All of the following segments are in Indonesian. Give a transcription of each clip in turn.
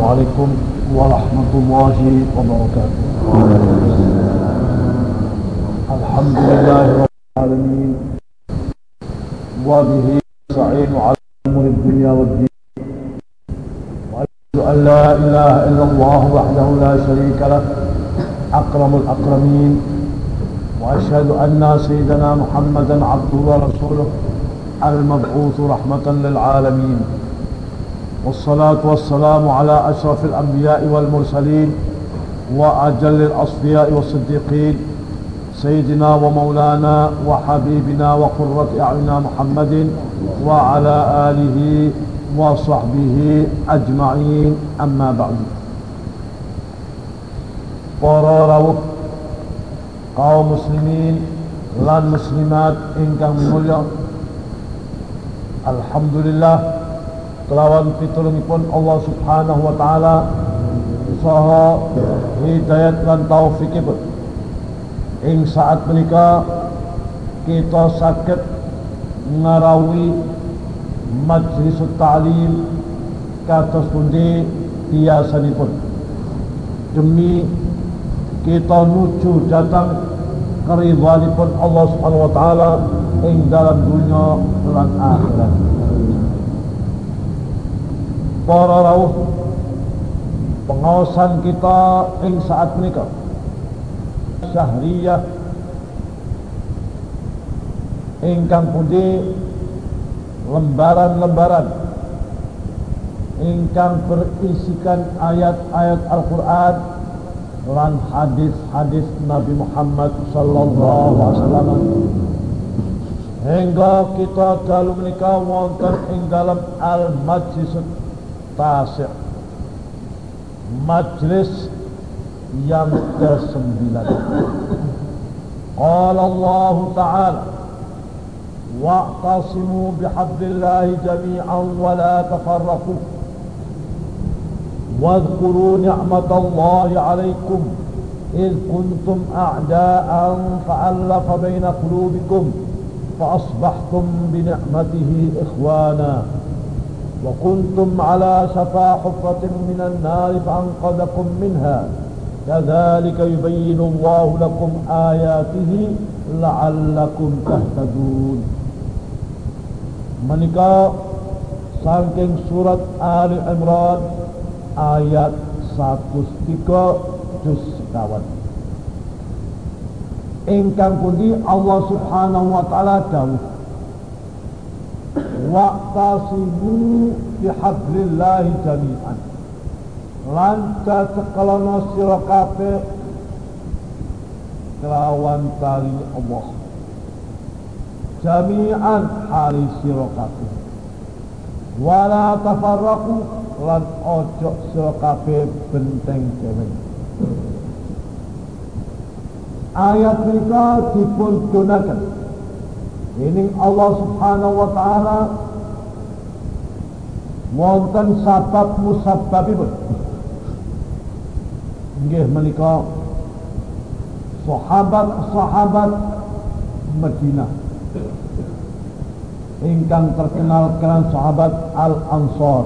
عليكم ورحمة الله وبركاته. الحمد لله رب العالمين. وبه نستعين على أمور الدنيا والدين. وأشهد أن لا إله إلا الله وحده لا شريك له أكرم الأكرمين. وأشهد أن سيدنا محمدا عبده ورسوله المبعوث رحمة للعالمين. والصلاة والسلام على أشرف الأنبياء والمرسلين وأجل الأصفياء والصديقين سيدنا ومولانا وحبيبنا وقرة أعيننا محمد وعلى آله وصحبه أجمعين أما بعد. rawuh kaum muslimin lan muslimat ingkang mulya Alhamdulillah kelawan pitulungipun Allah Subhanahu wa taala. Saha hidayat lan taufikipun ing saat menika kita sakit ngarawi majlis ta'lim kados pundi biasanipun demi kita nuju datang keridhanipun Allah Subhanahu wa taala ing dalam dunia lan akhirat. Para rawuh pengawasan kita ing saat menika syahriyah. Ingkang pundi lembaran-lembaran. Ingkang berisikan ayat-ayat Al-Qur'an lan hadis-hadis Nabi Muhammad sallallahu alaihi wasallam. Hingga kita dalam menikah wonten ing dalam al تاسع. مجلس ينقسم بلده قال الله تعالى واعتصموا بحبل الله جميعا ولا تفرقوا. واذكروا نعمة الله عليكم إذ كنتم أعداء فألف بين قلوبكم فأصبحتم بنعمته إخوانا. وكنتم على شفا حفرة من النار فأنقذكم منها. كذلك يبين الله لكم آياته لعلكم تهتدون. منكا سانكين سورة آل عمران آيات ساتوستيكا جس إن كان قدي الله سبحانه وتعالى تعالى waqtasimu bihablillahi jami'an. Lan cekelana sira kelawan tali Allah. Jami'an hari sira kabeh. Wala tafarraqu lan ojo sira benteng cewek ayat mereka dipun gunakan ini Allah subhanahu wa ta'ala wonten sabab musabbabipun. Nggih menika sahabat-sahabat Madinah. Ingkang terkenal kelan sahabat Al-Ansar.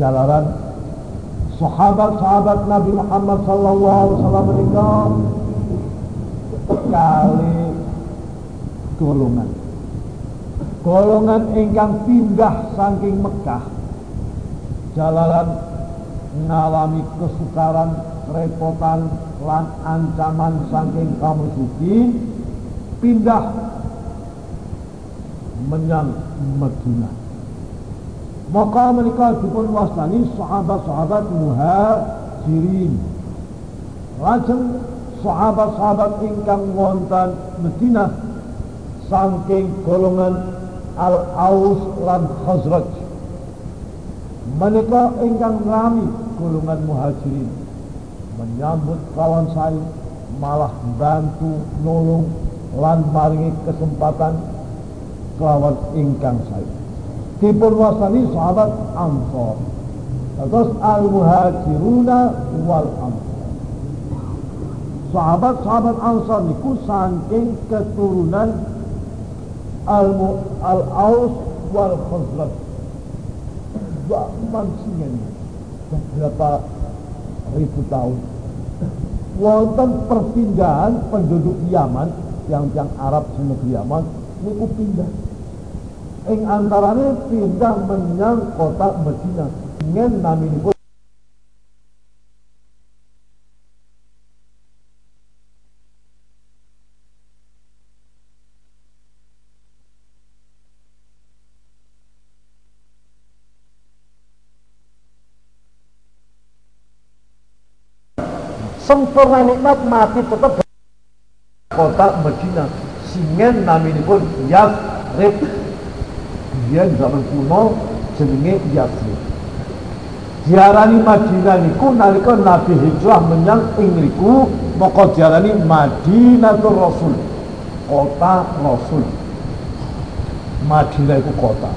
Jalaran. Sahabat-sahabat Nabi Muhammad sallallahu alaihi wasallam menika kali golongan. Golongan ingkang pindah saking Mekah jalaran ngalami kesukaran repotan lan ancaman saking kaum musyrikin pindah menyang Madinah. Maka mereka dipun wasani sahabat-sahabat muhajirin. Lajeng sahabat-sahabat ingkang wonten Madinah saking golongan Al-Aus lan Khazraj. Mereka ingkang rami golongan muhajirin. Menyambut kawan saya malah bantu nolong lan maringi kesempatan kelawan ingkang saya dipun wasani sahabat Ansor. Terus al-muhajiruna wal Ansor. Sahabat-sahabat Ansor niku saking keturunan al-Aus wal Khazraj zaman singen beberapa ribu tahun wonten perpindahan penduduk Yaman yang yang Arab negeri Yaman niku pindah. Ing antarane pindah menyang kota Medina. Ngen naminipun sempurna nikmat mati tetap kota Medina. Singen naminipun Yasrib biyen zaman kuno jenenge Yasrib diarani Madinah niku nalika Nabi hijrah menyang ing niku maka diarani Madinatul Rasul. Kota Rasul. Madinah itu kota.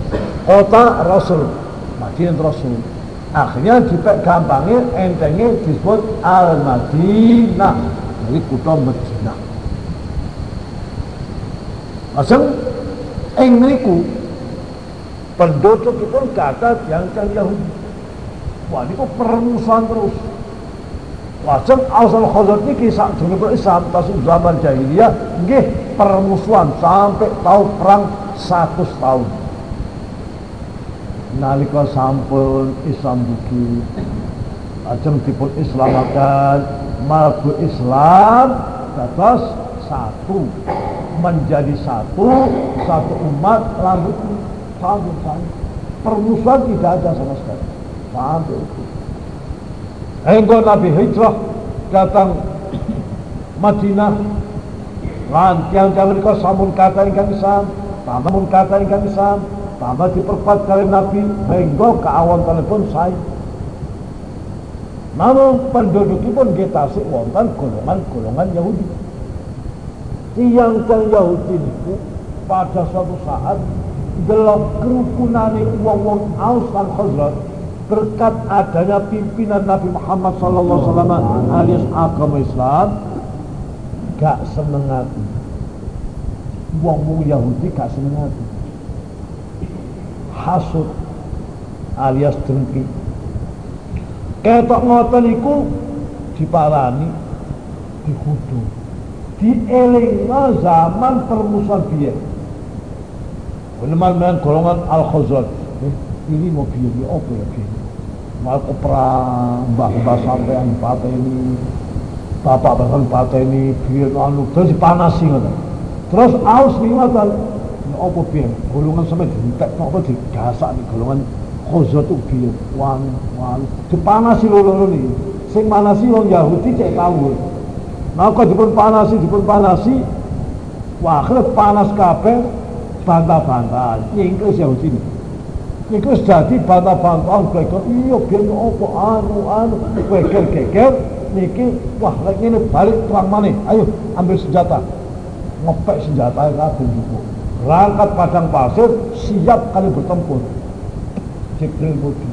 Kota Rasul. Madinah Rasul akhirnya gampangnya entengnya disebut Al-Madinah. Dari kota Madinah. Asal ing niku penduduk itu kata yang kan Yahudi. Wah niku permusuhan terus. Lajeng asal khazat niki sak Islam tasuk zaman jahiliyah nggih permusuhan sampai tahu perang 100 tahun nalika sampun Islam dugi. Ajeng dipun islamaken mlebu Islam dados satu. Menjadi satu satu umat lalu sampai sampai permusuhan tidak ada sama sekali. Sampai itu Engkau Nabi hijrah datang Madinah lan tiang-tiang samun kata ingkang Islam, tambah kata ingkang Islam, tambah diperkuat kali Nabi hingga ke awan telepon saya. Namun penduduk pun kita sih wonten golongan-golongan Yahudi. Tiang-tiang Yahudi itu pada suatu saat delok kerukunan wong-wong Aus dan Khazraj berkat adanya pimpinan Nabi Muhammad wasallam alias agama Islam gak seneng hati wong-wong Yahudi gak seneng hati hasud alias dengki. Ketok ngoten iku diparani dikudu dielingno zaman permusuhan biyen. Meneman golongan Al-Khazraj. Eh, ini mau biyen ya apa ya biyen? Mau perang mbah-mbah sampean ini bapak bapak ini biyen anu terus dipanasi terus aus liwatan apa piye golongan sampe dientek apa digasak nih golongan khozat itu piye wan wan dipanasi loro-loro nih. Sing manasi wong Yahudi cek nah kok dipun panasi dipun panasi? Wah akhirnya panas kabeh bantah-bantah nyingkris Yahudi nih. Iku dadi bantah-bantahan geger iya biyen apa anu anu. Geger-geger niki wah lek ngene balik perang maneh. Ayo ambil senjata. Ngepek senjata kabeh juga berangkat padang pasir siap kali bertempur. Jibril Mudi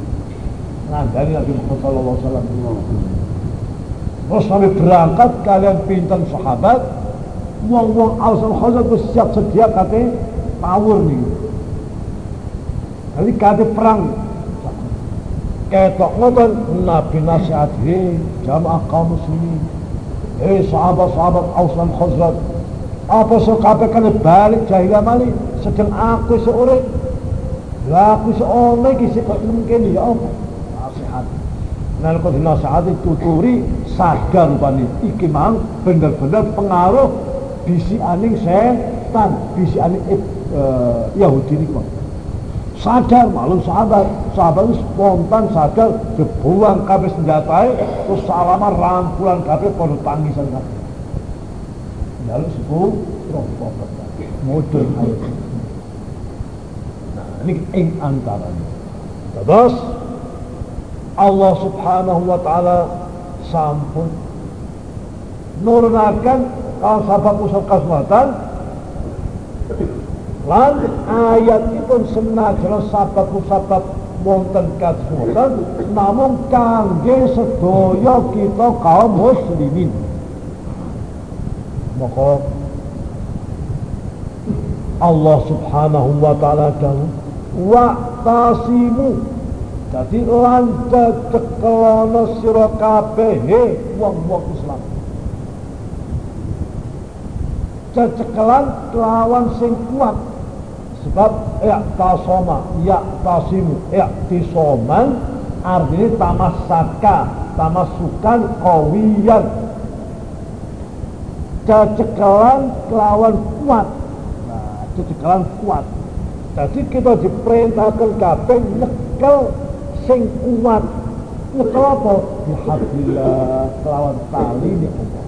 ngandani Nabi Muhammad Sallallahu Alaihi terus sampai berangkat kalian pinter sahabat. Wong-wong asal khazat siap sedia kate power nih. Jadi kate perang. Ketok ngoten Nabi nasihat he jamaah kaum muslimin. Eh sahabat-sahabat Aus dan Khazraj apa so kabeh kan balik jahiliyah malih sedang aku seorang. Lah aku seorang iki sik kok mungkin ya apa nasihat. Nah kok dinasihati tuturi sadar rupane iki mang bener-bener pengaruh bisi aning setan bisi aning eh, Yahudi niku sadar malu sahabat itu spontan sadar dibuang kabeh senjatai terus salaman rampulan kabeh pada tangisan kabeh lalu sepuluh rokok modern. Ayat nah ini ing antaranya. Terus Allah subhanahu wa ta'ala sampun nurunakan kalau sahabat usul kasmatan lan ayat itu senajan sahabat sahabat wonten kasmatan namun kangge sedaya kita kaum muslimin maka Allah subhanahu wa ta'ala dahulu wa tasimu Jadi lan cekelono sira kabeh wong-wong Islam. Cecekelan lawan sing kuat. Sebab ya tasoma, ya tasimu, ya tisoman artinya tamasaka, tamasukan kawiyan. Cecekelan lawan kuat. Nah, cecekelan kuat. Jadi kita diperintahkan kabeh nyekel sing kuat. Nyekel apa? Bihabillah kelawan tali ni Allah.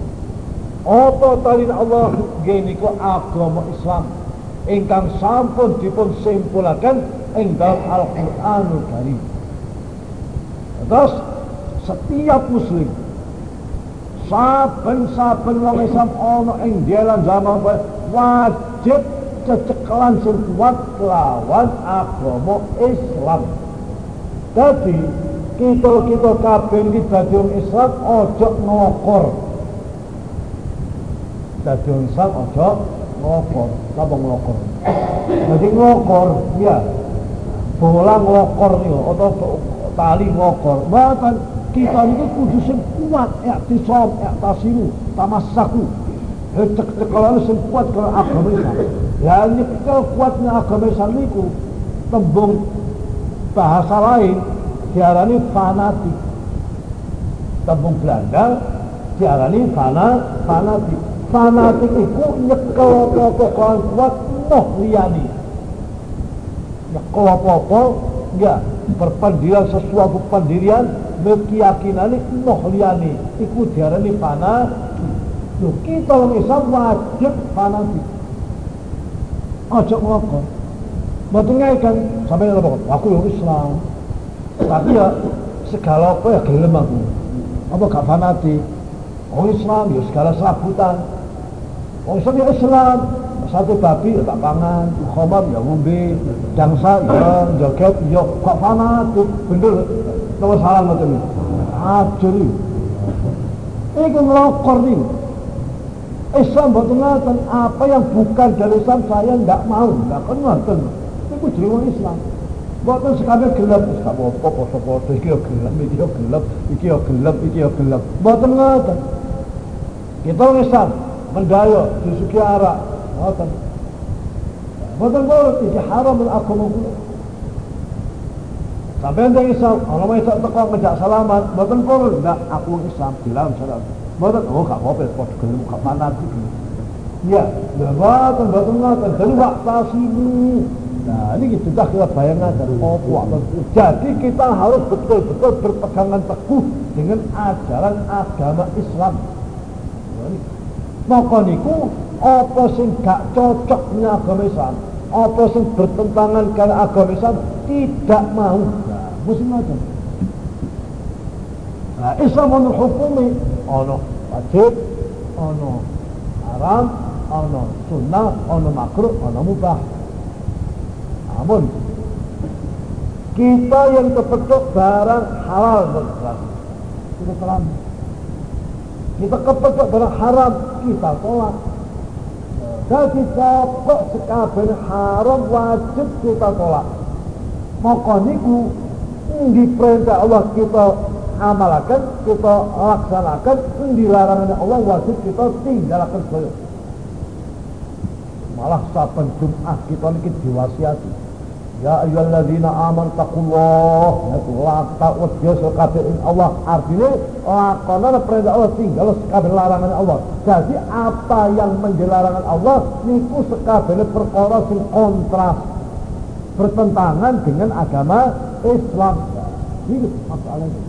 Apa tali Allah gini ku agama Islam ingkang sampun dipun simpulaken ing dalam Al-Qur'anul Karim. Terus setiap muslim saben-saben wong Islam ana ing dalam zaman wajib cecekelan sing kuat lawan agama Islam. Jadi kita-kita kabeh iki dadi Islam ojo ngokor. Dadi Islam ojo ngokor. Apa ngokor? Jadi ngokor, ya. Bola ngokor niku atau tali ngokor. Bahkan kita ini kudu sing kuat, ya tisom, ya tasiru, tamassaku. Cek-cekalan sing kuat kalau agama Islam. Ya nyekel kuatnya agama Islam itu tembung bahasa lain diarani fanatik. Tembung Belanda diarani fana fanatik. Fanatik itu nyekel apa-apa kalau kuat moh liyani. Nyekel apa-apa enggak perpendirian sesuatu pendirian keyakinan moh liyani. Iku diarani fanatik. Loh, kita orang Islam wajib fanatik ojo ngokok Mboten kan sampai apa aku yang Islam. Tapi ya segala apa ya gelem aku. Apa gak fanatik. Orang Islam ya segala serabutan. Orang Islam ya Islam. Satu babi ya tak pangan, khamar ya ngombe, dangsa ya joget ya gak fanatik. Bener. Salah. Ajur iki. Iki ngelokor. Islam mboten apa yang bukan dari Islam saya tidak mau, tidak kenal ngoten. Iku jenenge Islam. Mboten sekabeh gelap, gak apa-apa poso-poso iki gelap, iki gelap, iki gelap, iki gelap. Mboten ngoten. Kita Islam mendayo disuki arak, ngoten. Mboten boleh iki haram aku mau Sampai yang Islam, kalau mau Islam teko ngejak salaman, mboten boleh, enggak aku Islam, bilang salam. Mboten oh gak apa-apa padha gelem gak fanatik. Ya, mboten mboten ngoten dari waktasimu. Nah, ini sudah kita bayangkan oh waktu Jadi kita harus betul-betul berpegangan teguh dengan ajaran agama Islam. Maka niku apa sing gak cocok dengan agama Islam, apa sing bertentangan dengan agama Islam tidak mau. Mesti ngoten. Nah, Islam ono hukumi, ono wajib, ono haram, ono sunnah, ono makruh, ono mubah. Namun kita yang kepetuk barang halal berkelas, kita salam. Kita kepetuk barang haram, kita tolak. Jadi pokok sekabeh haram wajib kita tolak. Maka niku di perintah Allah kita amalkan, kita laksanakan, di larangan Allah wajib kita tinggalkan saja. Malah saben Jumat kita ini diwasiati. Ya ayyuhalladzina amanu taqullah. Lata wedya kabeh Allah. Artinya lakonan perintah Allah tinggal sekabeh larangan Allah. Jadi apa yang menjadi larangan Allah niku sekabeh perkara sing kontras bertentangan dengan agama Islam. Ini masalahnya.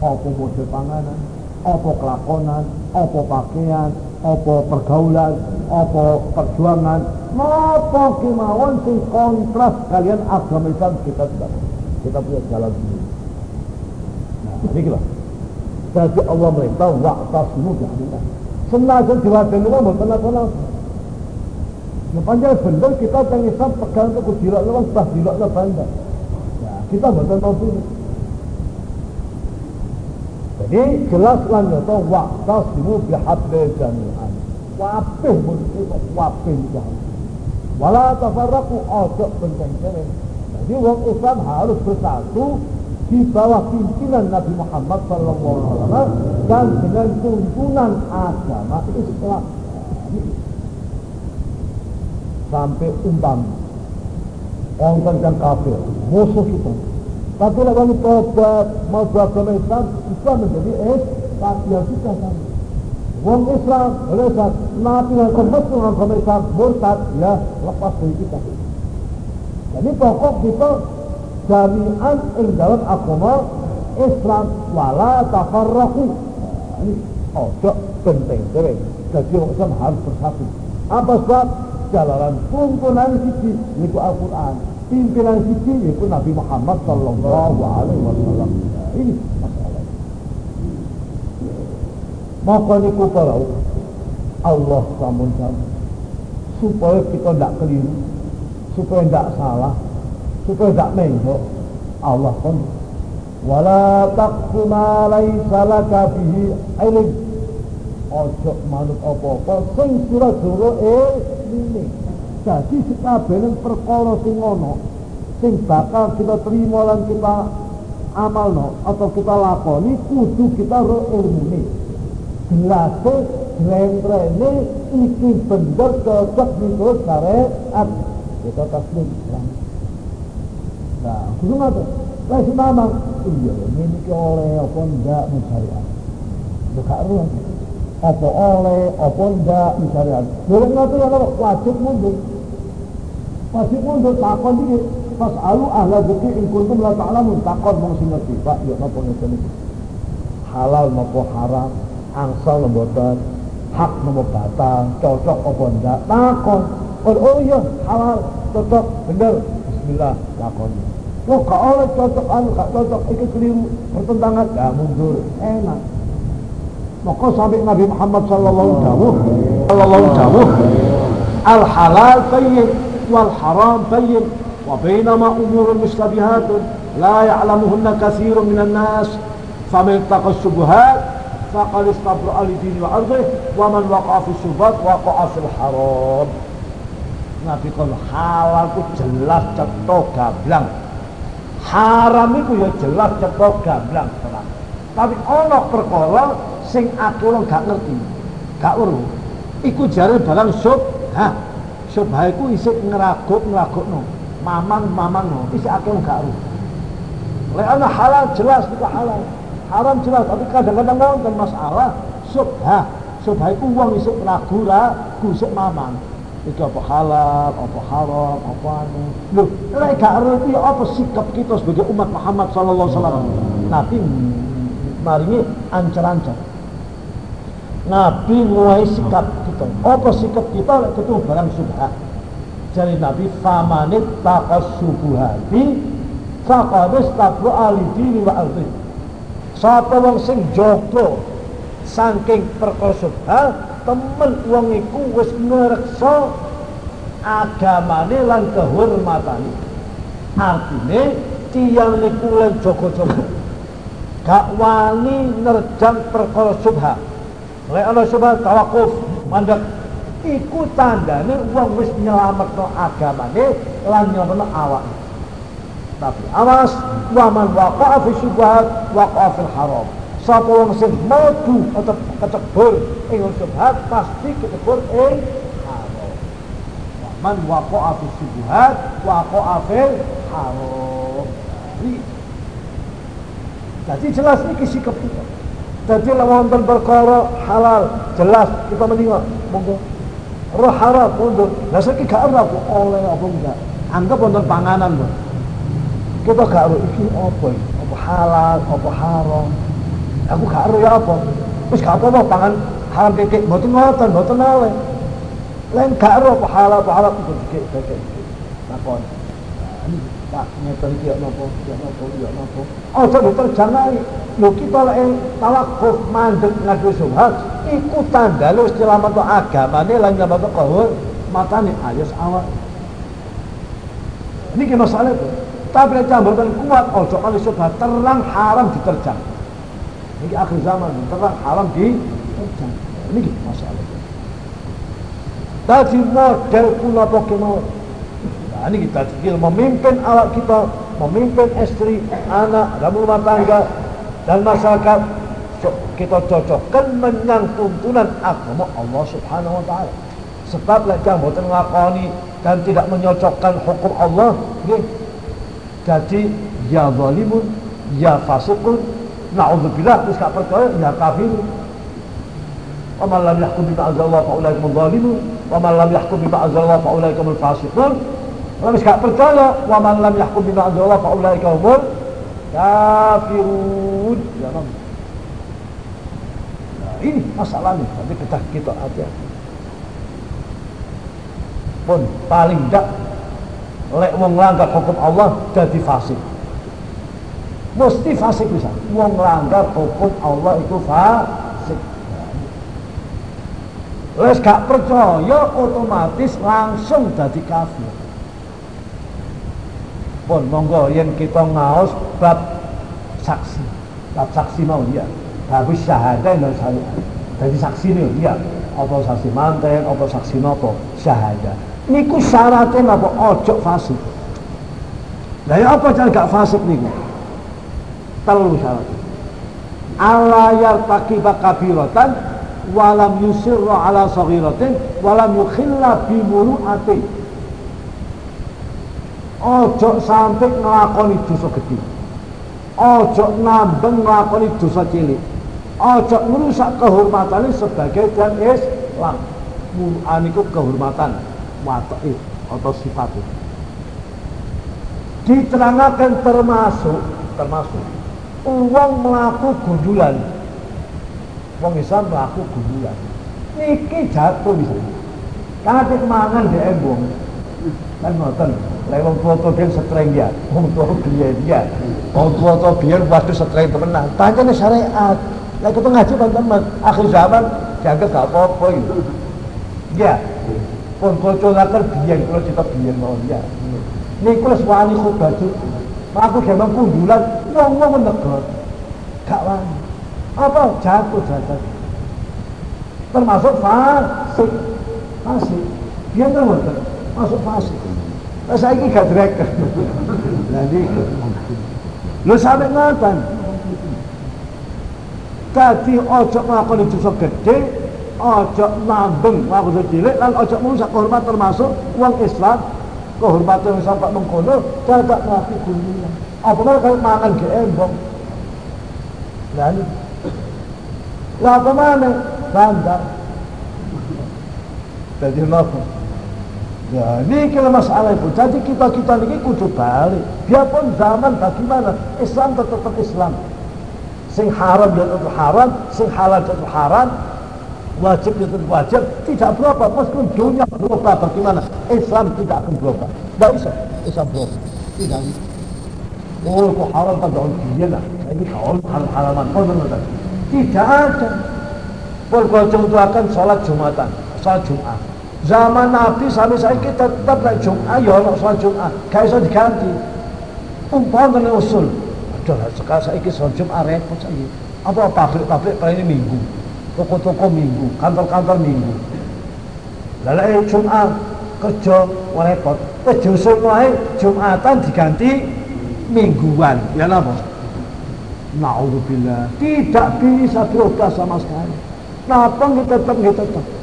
Apa model panganan, apa kelakonan, apa pakaian, apa pergaulan, apa perjuangan, apa kemauan sing kontras kalian agama Islam kita tidak. Kita punya jalan sendiri. Nah, ini kita. Jadi Allah merintah wa'tasimu bihamdillah. Senajan diwajib Allah mboten nasional. Nah, panjang bener kita Islam pegang untuk dilok lewat bah dilok banda. Ya, kita mboten mampu. Jadi jelas lan nyata wa'tasimu bihablil jami'an. Wabih mun itu wabih jami'an. Wala tafarraqu ojo benceng Jadi wong Islam harus bersatu di bawah pimpinan Nabi Muhammad SAW dan dengan tuntunan agama Islam sampai umpam orang yang kafir musuh kita tapi kalau tobat mau beragama Islam Islam menjadi es ya kita kan Wong Islam, Islam, Nabi yang kemasuk agama Islam, murtad, ya lepas dari kita. Jadi pokok kita jami'an ing dalam agama Islam wala tafarraqu. Ini ojo penting dewe. Jadi orang Islam harus bersatu. Apa sebab? Jalanan tuntunan siji yaitu Al-Quran. Pimpinan siji yaitu Nabi Muhammad Sallallahu Alaihi Wasallam. Ini masalah. Maka niku para Allah samun supaya kita tidak keliru, supaya tidak salah, supaya tak menjok Allah pun wala taqfu ma laisa laka bihi ilm ojo manut apa-apa sing sira dulu jadi sekabehane perkara sing ana sing bakal kita terima lan kita amalno atau kita lakoni kudu kita ro ilmune jelas Rem-rene iki bener cocok miturut syariat kita taslim Nah, kudu ngoten. Lah si mamang, iya ini ki oleh apa ndak syariat. Lho gak ero. Apa oleh apa ndak syariat. Lho ngoten ya wajib mundur. Wajib mundur takon iki pas alu ahla dzikri in kuntum la ta'lamun takon mong sing ngerti. Pak, ya napa ngeten? Halal napa haram? Angsal mboten? Hak napa batal? Cocok apa ndak? Takon. Oh, oh iya, halal, cocok, bener. Bismillah, lakoni. Wah, gak oleh cocok anu, gak cocok, itu keliru, bertentangan, gak mundur, enak. Maka sampai Nabi Muhammad sallallahu alaihi sallallahu alaihi al halal bayyin wal haram bayyin wa bainama umurun mustabihatun la ya'lamuhunna katsirun minan nas. Faman taqa syubhat faqad istabra li dini wa ardih wa man waqa'a fi syubhat waqa'a haram. Nabi kalau halal itu jelas cetok gablang haram itu ya jelas cetok gamblang terang tapi ono perkara sing aku lo gak ngerti. Gak weruh iku jare barang sub ha? Subha iku isih ngeraguk no mamang mamang no isih aku gak weruh lek halal jelas itu halal. Haram jelas tapi kadang-kadang wonten masalah subha subha iku wong isih ragu ragu isih mamang. Iki apa halal, apa haram, apa anu. Loh, lek gak ngerti apa sikap kita sebagai umat Muhammad sallallahu alaihi wasallam. Nabi maringi ancar-ancar. Nabi mulai sikap kita. Apa sikap kita lek ketemu barang subhat. Jadi Nabi famanit takas subuhati faqad istabra alidini wa ardi. Sapa wong sing jogo saking perkara subhat temen wong iku wis ngreksa agamane lan kehormatane artine tiyang niku lan jaga-jaga gak wani nerjang perkara subha lek ana subha tawakuf mandek. Iku tandane wong wis nyelametno agamane lan nyelametno awak. Tapi awas waman waqa'a fi syubhat waqa'a fil haram. Sapa wong sing madu atau kecebur ing syubhat pasti kecebur ing haram. Man waqa'a fi syubhat waqa'a fil haram. Jadi jelas ini sikap kita jadi lawan perkara halal jelas kita meninggal monggo. Roh haram mundur. Lah saiki gak ora oleh apa enggak? Anggap wonten panganan lho kita gak ora iki apa apa halal apa haram? Aku gak ero ya apa? Wis gak apa-apa pangan haram kekek. Mboten ngoten mboten awe lain gak ero apa halal apa haram itu kekek kekek. Takon Pak, ngeten iki napa, ya napa, ya napa. Aja diterjangai. Lho kita lek tawakuf mandek ngadu subhat, iku tandane wis selamat agamane lan nyelamat kawul matane ayos awak. Ini masalah itu. Tapi nek camburan kuat, ojo kali subhat terang haram diterjang. Ini akhir zaman, terang haram di Ini masalah. Tadi model pula Pokemon. Nah, ini kita tinggal memimpin awak kita memimpin istri, anak, dan rumah tangga dan masyarakat kita cocokkan menang tuntunan agama Allah Subhanahu wa taala. Sebab lek jang boten nglakoni dan tidak menyocokkan hukum Allah, nggih. Jadi ya zalimun, ya fasiqun, naudzubillah wis gak percaya ya kafir. Wa anzalallah fa ulaika zalimun, wa man lam yahkum bima anzalallah fa ulaika fasiqun. Kalau gak percaya, wa man lam yahkum bima anzalallah fa ulaika kafirun. Ya, ini masalahnya tapi kita kita aja pun paling tidak lek wong nglanggar hukum Allah jadi fasik. Mesti fasik bisa. Wong nglanggar hukum Allah itu fasik. Wes gak percaya otomatis langsung jadi kafir. Pun monggo yen kita ngaos bab saksi. Bab saksi mau ya habis syahadah dan syariat jadi saksi ini iya. Apa saksi manten apa saksi nopo syahadah niku syaratnya apa ojo fasik. Nah ya apa cara gak fasik niku? Telu syarat. Ala yartaqiba kabiratan walam yusirra ala saghiratin walam yukhilla bi muru'ati ojo sampai ngelakoni dosa gede ojo nambeng ngelakoni dosa cilik. Ojo merusak kehormatan sebagai dan Islam Quran itu kehormatan watai atau sifat diterangkan termasuk termasuk uang melaku gundulan. Uang Islam melaku gundulan. Niki jatuh bisa. Karena mangan di embong kan ngoten lek wong tua-tua biyen setreng ya wong tua biyen ya wong tua-tua biyen waduh setreng temenan pancene syariat Lah kita ngaji teman-teman, akhir zaman dianggap gak apa-apa gitu. Ya. Pun kocok ngakar biyen kita biyen mau ya. Niku wis wani khotbah Aku gampang kundulan, wong-wong menegot. Gak wani. Apa jatuh jatuh. Termasuk fasik. Fasik. Dia kan masuk fasik. Lah saiki gak drek. Niku. Lu sampe ngoten. Dadi ojo nglakoni dosa gedhe, ojo nambeng dosa cilik lan ojo merusak kehormatan termasuk wong Islam kehormatan Islam pak mengkono dadak mati dunia. Apa mana kalau mangan ke embong? Lalu, lah apa mana? Bandar. Jadi apa? Ya, ini kira masalah itu. Jadi kita kita ini kudu balik. Biarpun zaman bagaimana, Islam tetap Islam sing haram dan itu haram, sing halal dan itu haram, wajib dan itu wajib, tidak berubah. Meskipun dunia berubah, bagaimana? Islam tidak akan berubah. Tidak bisa Islam berubah. Tidak bisa. Oh, kok haram kan daun lah. Ini kau hal halaman kau benar Tidak ada. Berkocong itu akan sholat Jumatan, sholat Jumat. Zaman Nabi sampai saya kita tetap naik Jumat, ya sholat Jumat. Gak bisa diganti. Umpamanya usul, Aduh, sekarang saya ikut sholat Jumat repot saya. Apa pabrik-pabrik ini minggu, toko-toko minggu, kantor-kantor minggu. Lalu eh Jumat kerja repot. Justru mulai Jumatan diganti mingguan. Ya apa? Naudzubillah. Tidak bisa berubah sama sekali. Kenapa kita tetap kita tetap?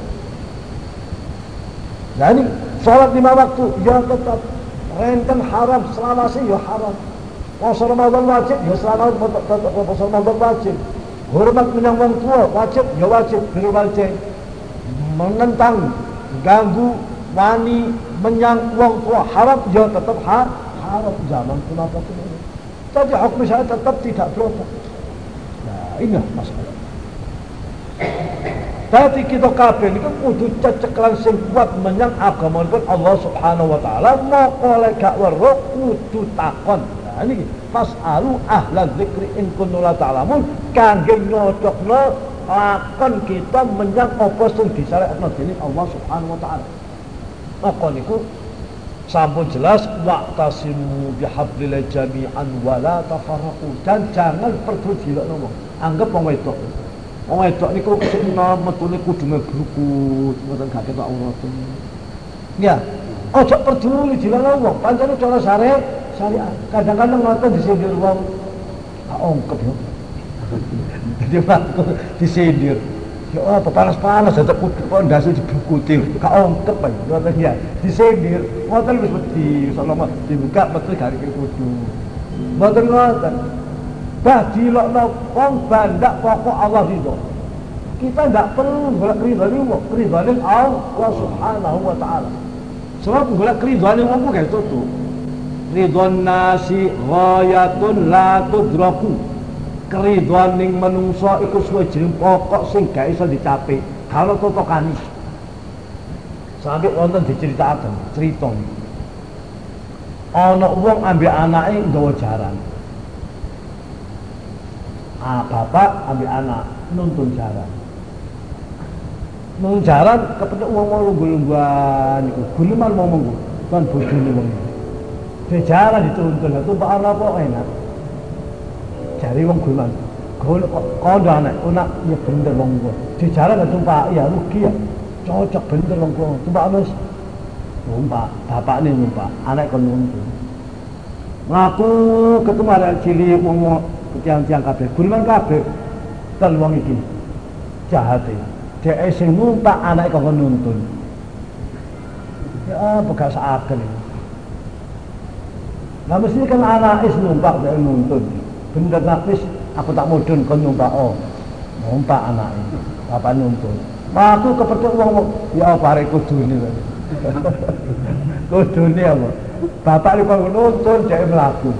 Nah ini sholat lima waktu ya tetap renten haram selama sih ya haram Puasa Ramadan wajib, ya selama puasa Ramadan wajib. Hormat menyang wong tua wajib, ya wajib bil wajib. Menentang, ganggu, wani, menyang wong tua haram, ya tetap ha, haram zaman kenapa pun. Jadi hukum saya tetap tidak berubah. Nah, ini masalah. Tadi kita kabeh niku kudu ceceklan sing kuat menyang agama Allah Subhanahu wa taala. Mau oleh gak weruh kudu takon. Nah ini fasalu ahlan zikri in kuntum la ta'lamun. Kangge nyocokno lakon kita menyang apa sing disyariatno dening Allah Subhanahu wa taala. Maka niku sampun jelas waqtasimu bihablillah jami'an wa la tafarraqu. Dan jangan perlu dilokno anggap wong wedok wong wedok niku kesina metune kudu ngeblukut ngoten gak ketok aurat ya ojo peduli dilokno wong pancen cara syariat syariat. Kadang-kadang ngoten disindir wong ongkep yo. Jadi waktu disindir. Ya apa panas-panas ada kudu kok ndase dibukuti. Gak ongkep ae. Ngoten ya. Disindir. Ngoten wis wedi sono dibuka metu gari kudu. Mboten ngoten. Bah dilokno wong bandak pokok Allah ridho. Kita tidak perlu golek ridhone wong, ridhone Allah Subhanahu wa taala. Sebab golek ridhone wong ku gak tutup. Ridhon nasi ghayatun la tudraku. Keridhoan ning manungsa iku suwijining pokok sing gak iso dicapai kalau totokane. Sampai wonten diceritakan cerita ana wong ambil anake nggawa. Ah, bapak ambil anak nuntun jaran. Nuntun jaran kepetuk wong mau lungguh-lungguhan iku. Guleman mau monggo. Kan bojone wong. Di jalan dituntun, tumpah apa enak. Jari wong guleman. Kau udah anak, anak ya bener wong gua. Di jalan tumpah ya rugi ya. Cocok bener wong gua. Tumpah mas numpak bapak ini numpak anak kon nuntun ngaku ketemu ada cili wong tiang-tiang kabeh gulman kabeh ten wong iki jahat dhek sing numpak anak kon nuntun ya apa seakan ini Nah mesti kan anak is numpak dia nuntun. Bener napis aku tak mudun kon numpak oh. Numpak anak ini. Bapak nuntun. Nah, aku kepetuk wong ya arek kudune. Kudune apa? Bapak iki kok nuntun dhek mlaku.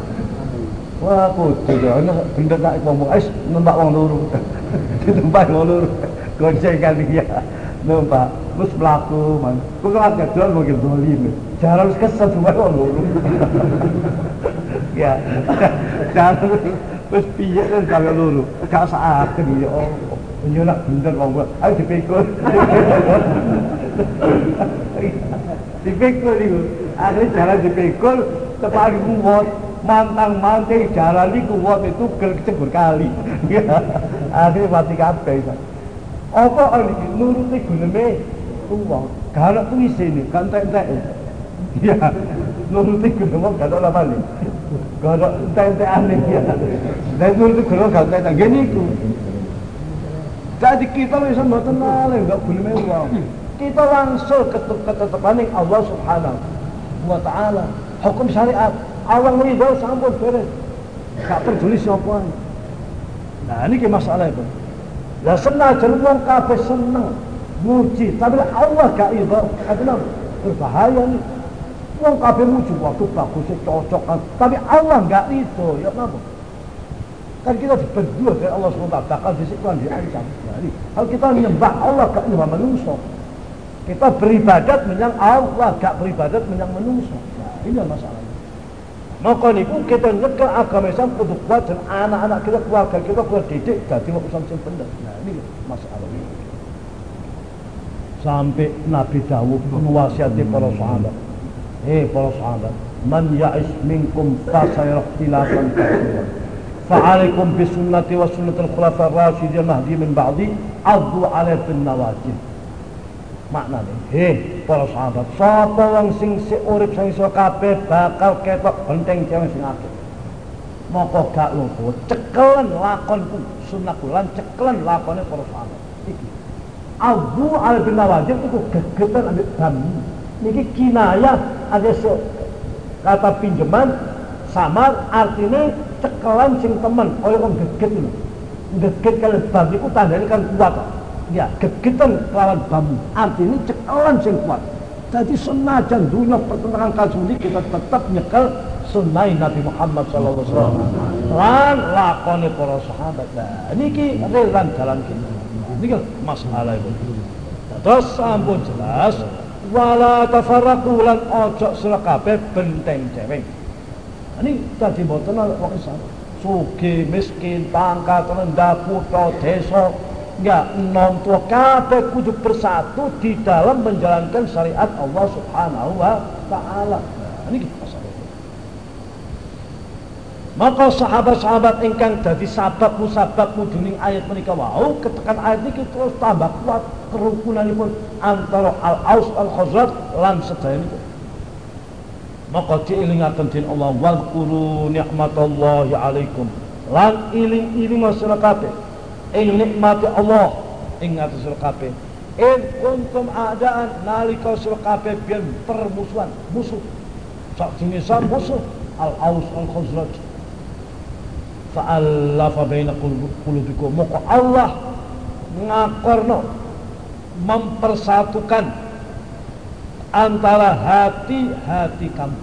Wah, kudu ana bener tak ngomong, "Ais numpak wong loro." Ditumpak wong loro. Gonceng kali ya. Numpak, terus mlaku, man. Kok ora kedol mungkin dolim. Jalan kesel cuma wong loro. Ya. Jalan terus piye kan kalau loro. Gak saken ya. Oh, nyolak bener wong. Ayo dipikul. dipikul itu akhirnya jalan dipikul tepat kuat mantang manting jalan di kuat itu kecebur kali. Akhirnya mati kabeh apa ini? Nuruti guneme uang. Kalau tuh ini kan entek ya nuruti guneme gak ada apa nih gak ada entek aneh ya dan nuruti guneme gak entek gini ku jadi kita bisa mboten nalih gak guneme uang. Kita langsung ketetapan Allah Subhanahu wa taala. Hukum syariat. Allah ridho sampun beres. Gak peduli siapa. Nah, ini ke masalah itu. Ya senajan wong kabeh seneng muji, tapi Allah gak ridho. Kenapa? Berbahaya nih. Wong kabeh muji waktu bagus cocok kan. Tapi Allah gak ridho. Ya kenapa? Kan kita berdua dari Allah SWT bakal disiksa diancam. Jadi, kalau kita menyembah Allah gak menyembah manusia, kita beribadat menyang Allah, gak beribadat menyang manusia. Nah, ini masalahnya. Maka niku kita nyekel agama Islam kudu kuat dan anak-anak kita, keluarga kita kudu didik dadi wong Islam sing bener. Nah, ini masalahnya. Sampai Nabi Dawud mewasiati para sahabat. Eh para sahabat, man ya'is minkum fasayara ikhtilafan katsiran. Fa'alaikum bisunnati wa sunnatul khulafa ar-rasyidin mahdi min ba'di addu 'alaiha bin nawajid maknane? He para sahabat. Sapa wong sing sik urip sing iso kabeh bakal ketok benteng cewek sing akeh moko gak lupa cekelen lakonku sunahku lan cekelen lakone para sahabat. Iki. Abu al bin Nawajib itu gegetan ambil bami niki kinayah ada so, kata pinjaman samar artinya cekelan sing temen oleh orang geget ini geget kalau bami tandanya kan kuat ya gegitan kelawan bambu. Artinya cekelan sing kuat. Jadi senajan dunia pertentangan kasus ini kita tetap nyekel sunnah Nabi Muhammad wasallam. Lan lakone para sahabat. Nah niki relan jalan kita niki masalah itu terus sampun jelas wala tafarraqu lan ojo sira benteng cewek. Ini tadi mboten wong Islam. Sugi miskin pangkat rendah putra desa Enggak, non tua kabeh kudu bersatu di dalam menjalankan syariat Allah Subhanahu wa taala. Nah, ini kita masalah Maka sahabat-sahabat ingkang dadi sabab musabab muduning ayat menika wau ketekan ayat ini terus tambah kuat kerukunanipun antara al-Aus al-Khazraj lan niku. maka diilingaken din Allah wal nikmatallahi alaikum lan iling-iling kabeh ing nikmati Allah. Ing ngatus sira kabeh. In kuntum adaan nalika sira kabeh biyen permusuhan musuh. Sak jenis musuh al aus al khazraj fa'allafa baina qulubikum. Maka Allah ngakorno mempersatukan antara hati-hati kamu.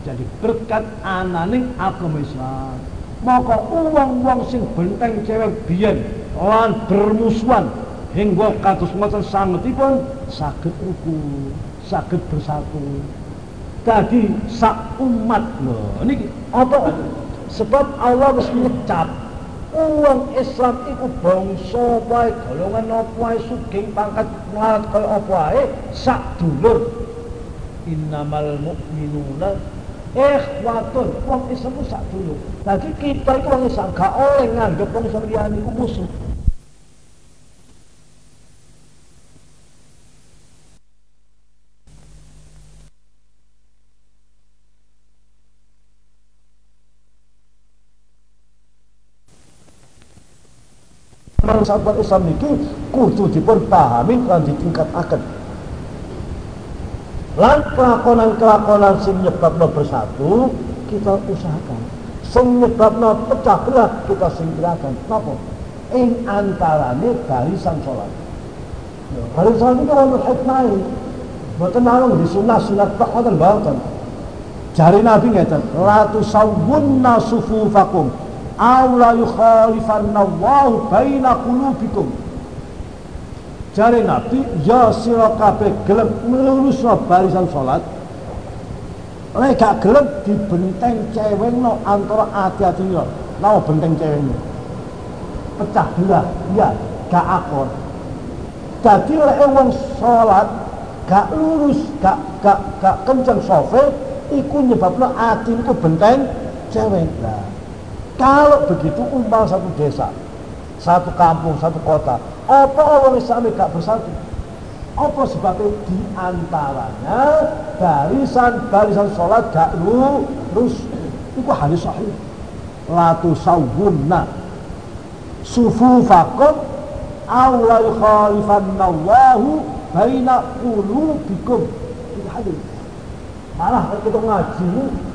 Jadi berkat ananing agama Islam maka uang-uang sing benteng cewek biyen lan bermusuhan hingga kados ngoten sangetipun saged rukun saged bersatu. Tadi sak umat lho. Niki apa? Sebab Allah wis ngecap uang Islam itu bangsa wae golongan apa wae sugih pangkat melarat kaya apa wae sak dulur. Innamal mu'minuna ikhwatun wong Islam itu sak dulu. Jadi kita itu wong Islam gak oleh nganggep wong Islam liyane iku musuh. Sahabat Islam ini kudu dipun pahami lan ditingkataken lan kelakonan-kelakonan sing nyebabno bersatu kita usahakan. Sing nyebabno pecah belah kita singkirkan. Napa? Ing antarane barisan sholat. Barisan itu wonten hikmah Bukan namung di sunat tak wonten mboten. Jari Nabi ngeten la tusawwunna sufufakum aw la yukhalifanna Allahu baina qulubikum Jare Nabi, ya sira kabeh gelem nglurusno barisan salat. Lek gak gelem dibenteng cewekno antara ati-ati yo. Napa benteng cewekno? Pecah belah, iya, gak akor. Dadi lek wong salat gak lurus, gak gak gak kenceng sofe, iku nyebabno ati niku benteng cewek. Nah, kalau begitu umpama satu desa, satu kampung, satu kota, apa orang Islam gak bersatu? Apa sebabnya di antaranya barisan-barisan sholat gak lurus? Itu hadis sahih. La tusawwunna sufufakum aw la yukhalifanna Allahu baina qulubikum. Itu hadis. Malah kita ngaji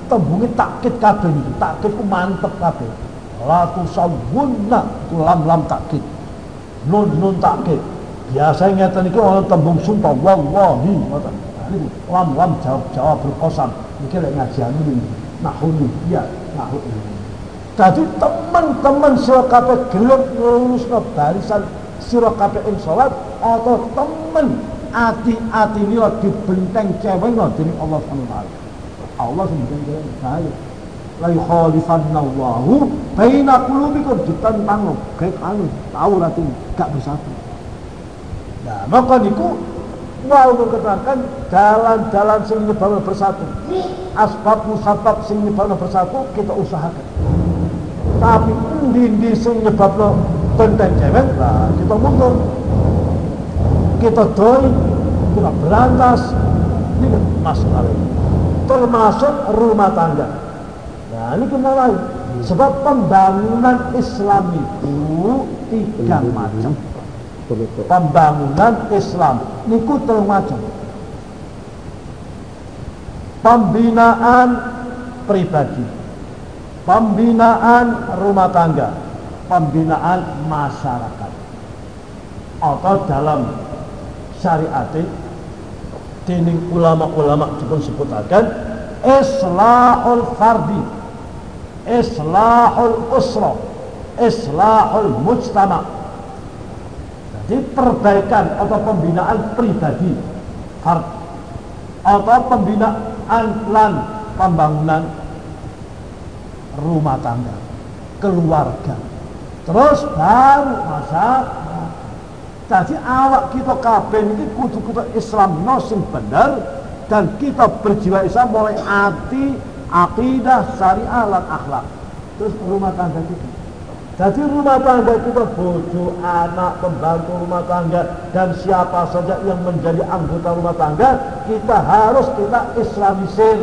tembungi takkit kabeh takkit ku mantep kabeh. La tusawwunna lam lam takkit nun nun takkid biasanya ngeten iki ana tembung sumpah wallahi ngoten. Niku lam lam jawab jawab berkosam iki lek ngajian ini nahuni iya nahuni jadi teman-teman sira kabeh gelem ngurusno barisan sira kabeh ing atau temen ati-ati nira dibenteng cewekno dening Allah Subhanahu wa taala. Allah sing saya la yukhalifanna Allahu baina qulubikum ditentang kayak anu tahu nanti gak bersatu. Nah maka niku mau keterangan jalan-jalan sing nyebabna bersatu. Asbab musabab sing nyebabna bersatu kita usahakan. Tapi endi-endi sing nyebabna tentang cewek lah kita mundur. Kita doi kita berantas. Ini masalah. Termasuk rumah tangga Nah, ini mulai. Sebab pembangunan Islam itu tiga macam. Pembangunan Islam niku telung macam. Pembinaan pribadi, pembinaan rumah tangga, pembinaan masyarakat. Atau dalam syariat dening ulama-ulama juga sebutakan islahul fardi islahul usra islahul mujtama. Jadi perbaikan atau pembinaan pribadi atau pembinaan lan pembangunan rumah tangga keluarga. Terus baru masa jadi awak kita kabeh ini kudu-kudu Islam nosim benar dan kita berjiwa Islam mulai hati akidah, syariah, dan akhlak. Terus rumah tangga kita. Jadi rumah tangga kita bojo, anak, pembantu rumah tangga dan siapa saja yang menjadi anggota rumah tangga kita harus kita islamisir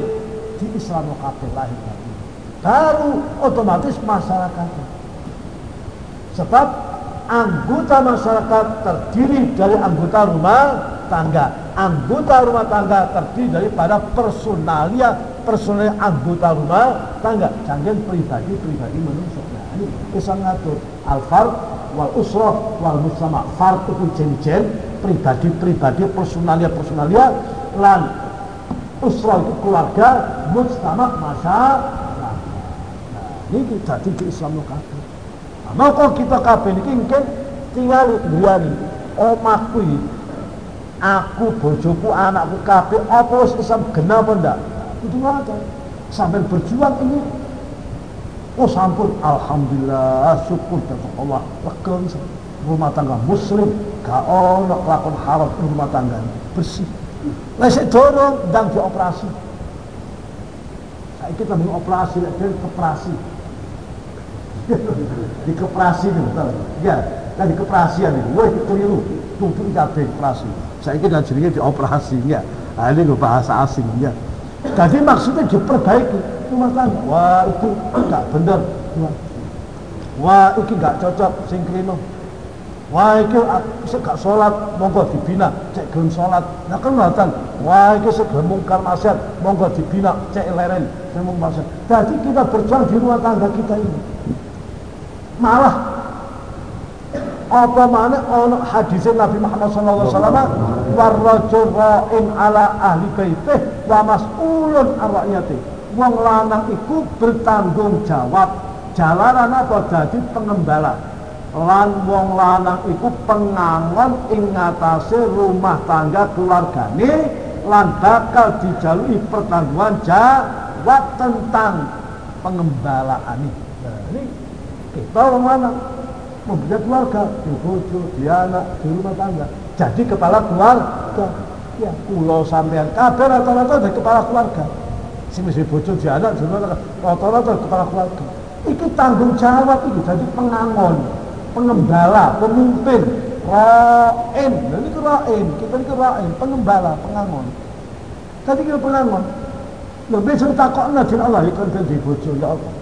di Islam kabeh lahir baru otomatis masyarakat sebab anggota masyarakat terdiri dari anggota rumah tangga anggota rumah tangga terdiri daripada personalia personalia anggota rumah tangga jangan pribadi-pribadi manusia nah, ini Islam ngatur al-fard wal usrah wal muslama fard itu jen-jen pribadi-pribadi personalia personalia lan usrah itu keluarga mujtama masyarakat ini jadi di Islam kabeh. Nah, maka kita kabeh ini mungkin tinggal nih. omahku. Aku, bojoku, anakku kabeh apa wis Islam genah apa ndak? Itu ada. Sampai berjuang ini. Oh sampun, Alhamdulillah, syukur kepada Allah, lega rumah tangga muslim, gak ono kelakon haram rumah tangga bersih. Lesek dorong, dan dioperasi. Saya kita mengoperasi, dan keperasi. Di keprasi itu betul. Ya kan di keprasian itu wah itu keliru. Tutup kabeh keprasi saya kira jadinya di operasi ya. Nah, ini bahasa asing ya. Jadi maksudnya diperbaiki. Rumah tangga wah itu enggak benar wah itu enggak cocok sing krino wah itu saya gak sholat monggo dibina cek gelem sholat. Nah ngoten. Wah itu segala mungkar maksiat monggo dibina cek leren saya mau maksiat. Jadi kita berjuang di rumah tangga kita ini. Malah apa mana ono hadis Nabi Muhammad sallallahu alaihi wasallam? Warrajul ra'in ala ahli baitih wa mas'ulun an ra'yati wong lanang iku bertanggung jawab. Jalanan apa? Jadi pengembala. Lan wong lanang iku pengangon ing ngatasé rumah tangga keluargane lan bakal dijalui pertanggungan jawab tentang pengembalaan ini kita orang mana? Mempunyai keluarga, di bojo, di anak, di rumah tangga. Jadi kepala keluarga. Ya, kulo sampean kabeh rata-rata dari kepala keluarga. Sing mesti bojo di anak, di rumah tangga, rata-rata kepala keluarga. Iki tanggung jawab iki jadi pengangon, pengembala, pemimpin, rain. Nah, ini rain, kita ini rain, pengembala, pengangon. Tadi kita pengangon. Lebih cerita kok Allah itu kan di bojo ya Allah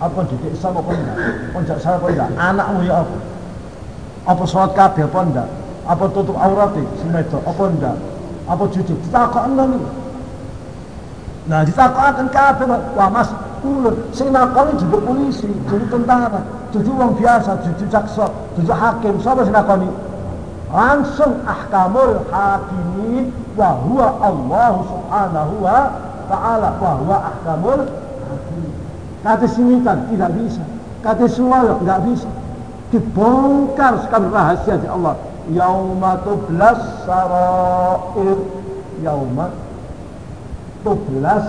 apa didik Islam apa enggak Pojak saya apa enggak anakmu ya apa? Apa sholat kabeh apa enggak apa tutup aurat si medo apa enggak apa jujur? Ditakokno nih nah ditakokaken kabeh wah mas ulun sing nakoni jadi polisi jadi tentara jadi orang biasa jadi jaksa jadi hakim. Siapa sing nakoni? Langsung ahkamul hakimin wa huwa Allah subhanahu wa ta'ala. Wa huwa ahkamul Kata simitan tidak bisa. Kata suwalok tidak bisa. Dibongkar sekali rahasia di Allah. Yauma tublas sarair. Yauma tublas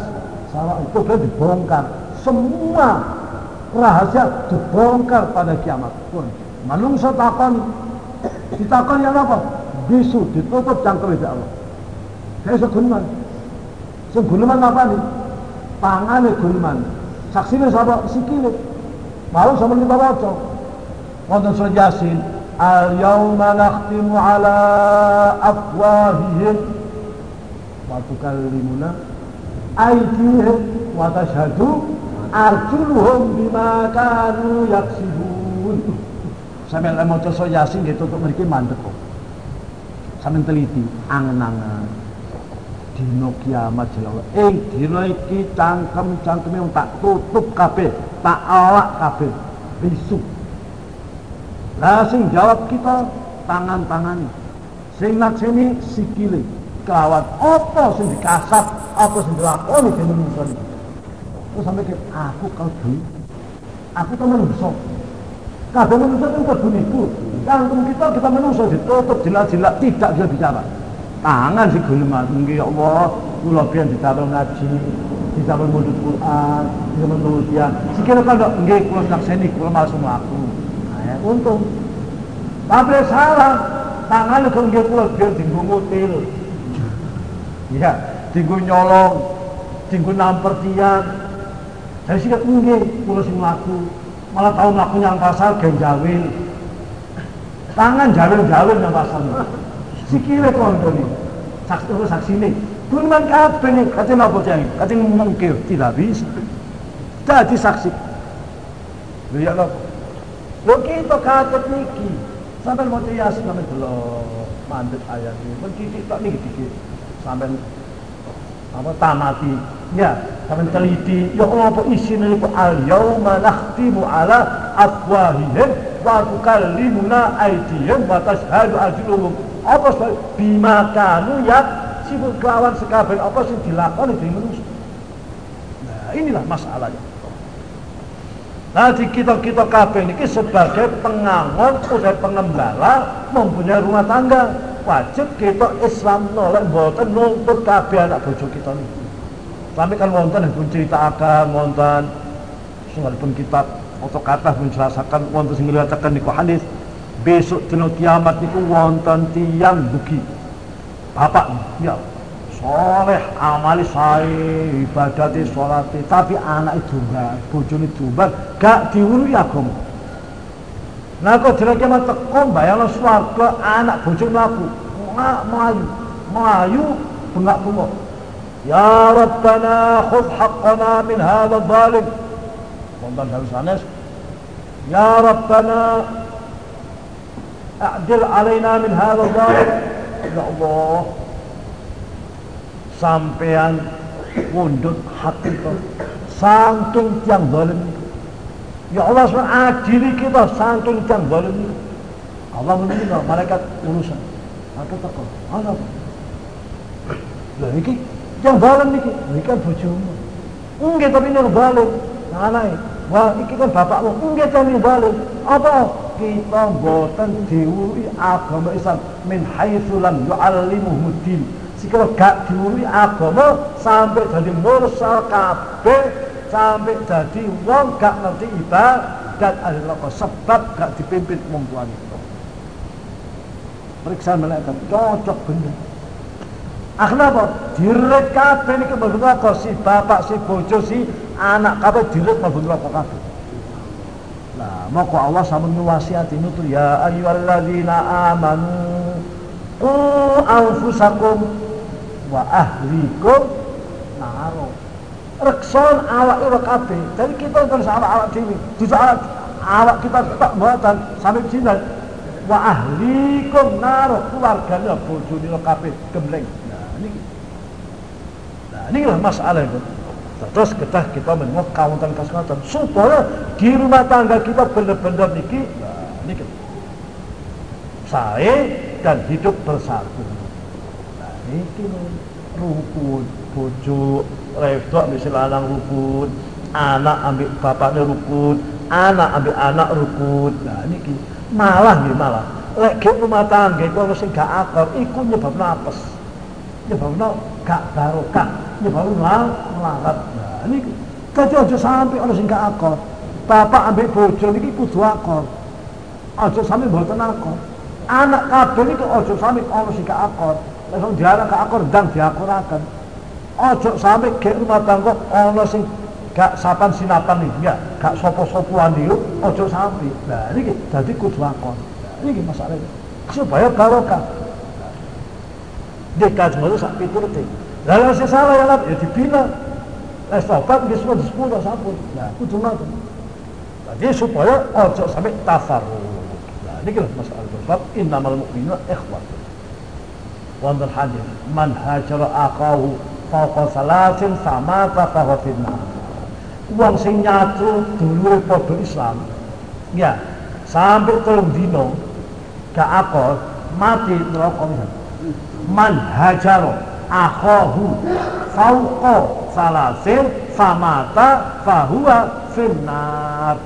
sarair. Tublas dibongkar. Semua rahasia dibongkar pada kiamat pun. Manungsa takon ditakon yang apa? Bisu ditutup cangkir di Allah. Saya seguneman. Seguneman apa nih? Tangannya guneman saksinya sapa sikile mau sama kita baca wonten surat yasin. Al yauma nakhtimu ala afwahihim wa tukallimuna aydihim wa tashhadu arjuluhum bima kanu yaksibun. Sampai mau surat yasin gitu untuk mereka mandek kok. Sampai teliti angen-angen dino kiamat jelawa ing dino iki cangkem-cangkeme tak tutup kabeh tak alak kabeh. Bisu. Lah sing jawab kita tangan-tangan. Sing nakseni sikile. Kelawan apa sing dikasap apa sing dilakoni dening manusa terus sampai ke aku kalbu aku kan manusa kabeh manusa kan kalbu niku Kangkum kita kita manusia ditutup jelas-jelas tidak bisa bicara tangan gulma mungkin ya Allah. Kula pian ditawel ngaji ditawel mudut Quran ditawel penelitian sikile kalau nggih kula sakseni kula malah mlaku. Nah, untung. Tapi salah tangan kok nggih kula biar dinggo ngutil. Ya dinggo nyolong dinggo namper tiang. Jadi sikat nggih kula sing mlaku. Malah tahu mlaku yang pasar gen jawil. Tangan jawil-jawil yang pasar sikile kontone saksi saksi ini Gunungan kabeh nih, katanya apa cang? Katanya mungkir, tidak bisa. Jadi saksi. Ya Allah. Lo kita katut niki. Sampai mau yasin sampai belum mandek ayat ini. Mendidik tak niki dikit. Sampai apa tamati ya sampai teliti ya Allah apa isinya itu al yauma nakhtimu ala afwahihim wa tukallimuna aydihim wa tashhadu arjuluhum apa bima kanu ya sibuk kelawan sekabeh apa sih dilakoni di manusia? Nah inilah masalahnya. Nanti kita-kita kabeh ini sebagai pengangon, sebagai pengembala mempunyai rumah tangga wajib kita Islam nolak mboten nuntut kabeh anak bojo kita nih. Sampai kan wonten yang pun cerita akan wonten pun kitab atau kata menjelaskan wonten sing ngriwayataken niku hadis besok dina kiamat niku wonten tiang buki. Bapak ya soleh amali sae ibadati salati tapi anak itu enggak bojone dumbat gak diurui agama. Nah kok dina kiamat teko bayangno swarga anak bojo mlaku. Melayu melayu bengak bunga ya rabbana khudh haqqana min hadha dhalim. Wonten dalu sanes. Ya rabbana a'dil alaina min hadha dhalim ya Allah. Sampean wundut hati itu saking tiang zalim. Ya Allah SWT adili kita saking tiang itu Allah menunggu malaikat urusan. Apa takut. Apa lah ini yang zalim ini ini kan bojomu. Enggak tapi ini zalim. Anak wah ini kan bapakmu. Enggak tapi zalim. Apa kita boten diwuri agama Islam. Min haitsu lam yu'allimuhum din. Gak diuri agama sampai jadi mursal kabeh sampai jadi wong gak ngerti ibadat. Adalah sebab gak dipimpin wong itu periksa malaikat cocok bener. Ah kenapa diret kabeh ini neraka. Si bapak si bojo si anak kabeh diret mlebu neraka kabeh Nah, maka Allah sama nyuwasiati itu ya ayyuhalladzina amanu qu anfusakum wa ahlikum naro rekson awak iwa kabe jadi kita kan sama awak dhewe. Dudu awak awak kita tak mboten sampai jinak wa ahlikum naro keluarganya bojone kabeh gemleng nah ini nah ini lah masalah itu terus kita kita menengok kawantan kasmatan. Supaya di rumah tangga kita benar-benar niki nah, niki. Saya dan hidup bersatu. Iki rukun bojo redok misal lanang rukun anak ambil bapaknya rukun anak ambil anak rukun. Nah ini malah nih malah. Lek rumah tangga itu harus gak akar iku nyebabno apes. Nyebabno gak barokah nyebabno melarat nah ini jadi aja sampai orang sing gak akar bapak ambil bojo ini kudu akar aja sampai mboten akar anak kabel itu aja sampai orang sing gak akar Langsung diarah ke akor dan diakurakan. Ojo sampai ke rumah tangga ono sing gak sapan sinapan nih, ya, gak sopo-sopoan itu, ojo sampai. Nah, ini jadi kudu akor. Nah, ini masalahnya. Supaya barokah. Dia kajian itu sak piturute. Lalu saya salah ya, ya dibina. Eh, sobat, dia semua disepuluh, sampun. Nah, kudu ngoten. Jadi supaya ojo sampai tafarruq. Nah, ini masalah. Sebab innamal mu'minuna ikhwah wonten hadis man hajara akahu fauqa salasin sama fahuwa finnar wong sing nyatu dulur padha Islam ya sampai telung dino gak akal mati neraka man hajara akahu fauqa salasin famata fahuwa finnar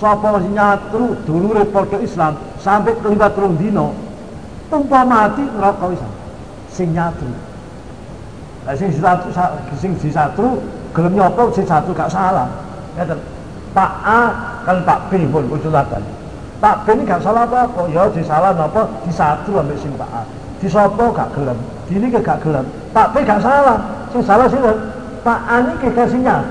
sapa nyatu dulure padha Islam sampai kelima telung dino umpama mati neraka Islam sing nyatu. Lah sing satu sing di satu gelem nyopo sing satu gak salah. Ngeten. Pak A kan Pak B pun uculaken. Pak B ini gak salah apa-apa, ya di salah napa di satu ambek sing Pak A. Di sopo gak gelem, di ini gak. Pak B gak salah, sing salah sing Pak A ini gak sing kan.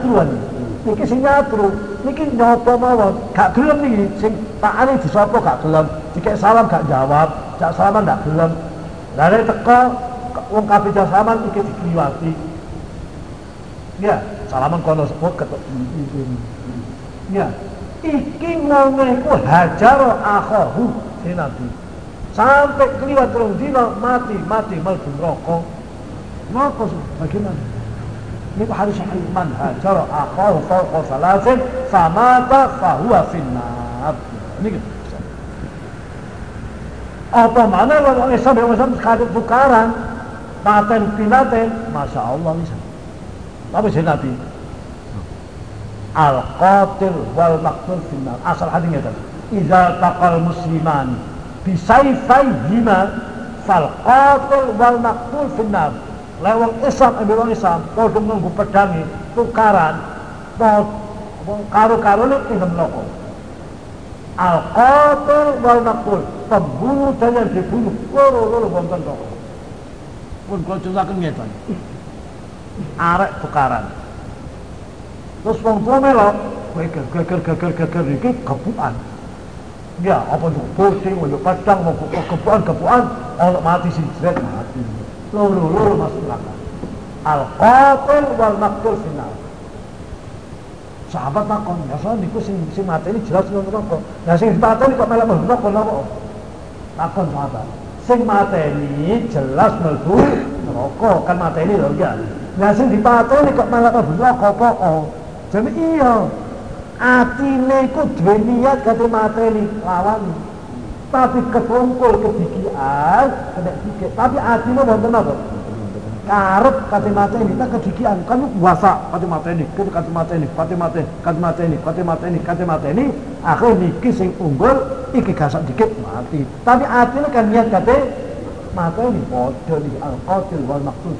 Niki sing nyatu, niki nyopo mawon, gak gelem niki sing Pak A ini di sopo gak gelem. Dikek salam gak jawab, gak salam gak gelem. Lah teko wong kabeh salaman iki dikliwati. Ya, salaman kono sebut ketok Ya, iki ngono iku hajar akhahu Nabi. Sampai keliwat terus dina mati mati mlebu neraka. Neraka bagaimana? Ini harus man hajar akhahu fawqa salasin famata fahuwa finnar. Ini gitu. Apa mana kalau Islam yang Islam sekali tukaran paten pinaten, masya Allah bisa. Tapi saya Nabi al qatil wal maktul finnar. Asal hadisnya tadi. Iza taqal musliman bisayfayhima fal qatil wal maktul finnar. Lewang Islam ambil orang Islam, padha nganggo pedangi tukaran, karo-karo ning ing neraka. Al qatil wal maktul pembunuh dan yang dibunuh. Loro-loro wonten kok pun kula ceritaken ngeten. Arek tukaran. Terus wong tua melok geger geger geger geger iki kebuan ya apa itu pusing untuk padang mau kebuan kebuan. Orang mati si jret mati. Loro-loro masuk neraka. Al qatil wal maktul final. Sahabat takon ya soal niku sing mati ini jelas neraka. Nah sing mati kok malah mlebu neraka napa? Takon sahabat. Sing mateni jelas mlebu neraka. Kan mateni lho ya. Nah sing dipateni kok malah mlebu neraka apa? Jadi iya atine iku duwe niat kate mateni lawan. Tapi ketungkul kedikian kena dikit tapi atine wonten apa? Karep kate mate ini tak kedikian kan puasa kate mate ini kate kate mate ini kate mate kate mate ini kate mate ini kate mate ini akhir niki sing unggul iki gasak dikit mati. Tapi atine kan niat kate mate ini padha di al qatil wal maqtul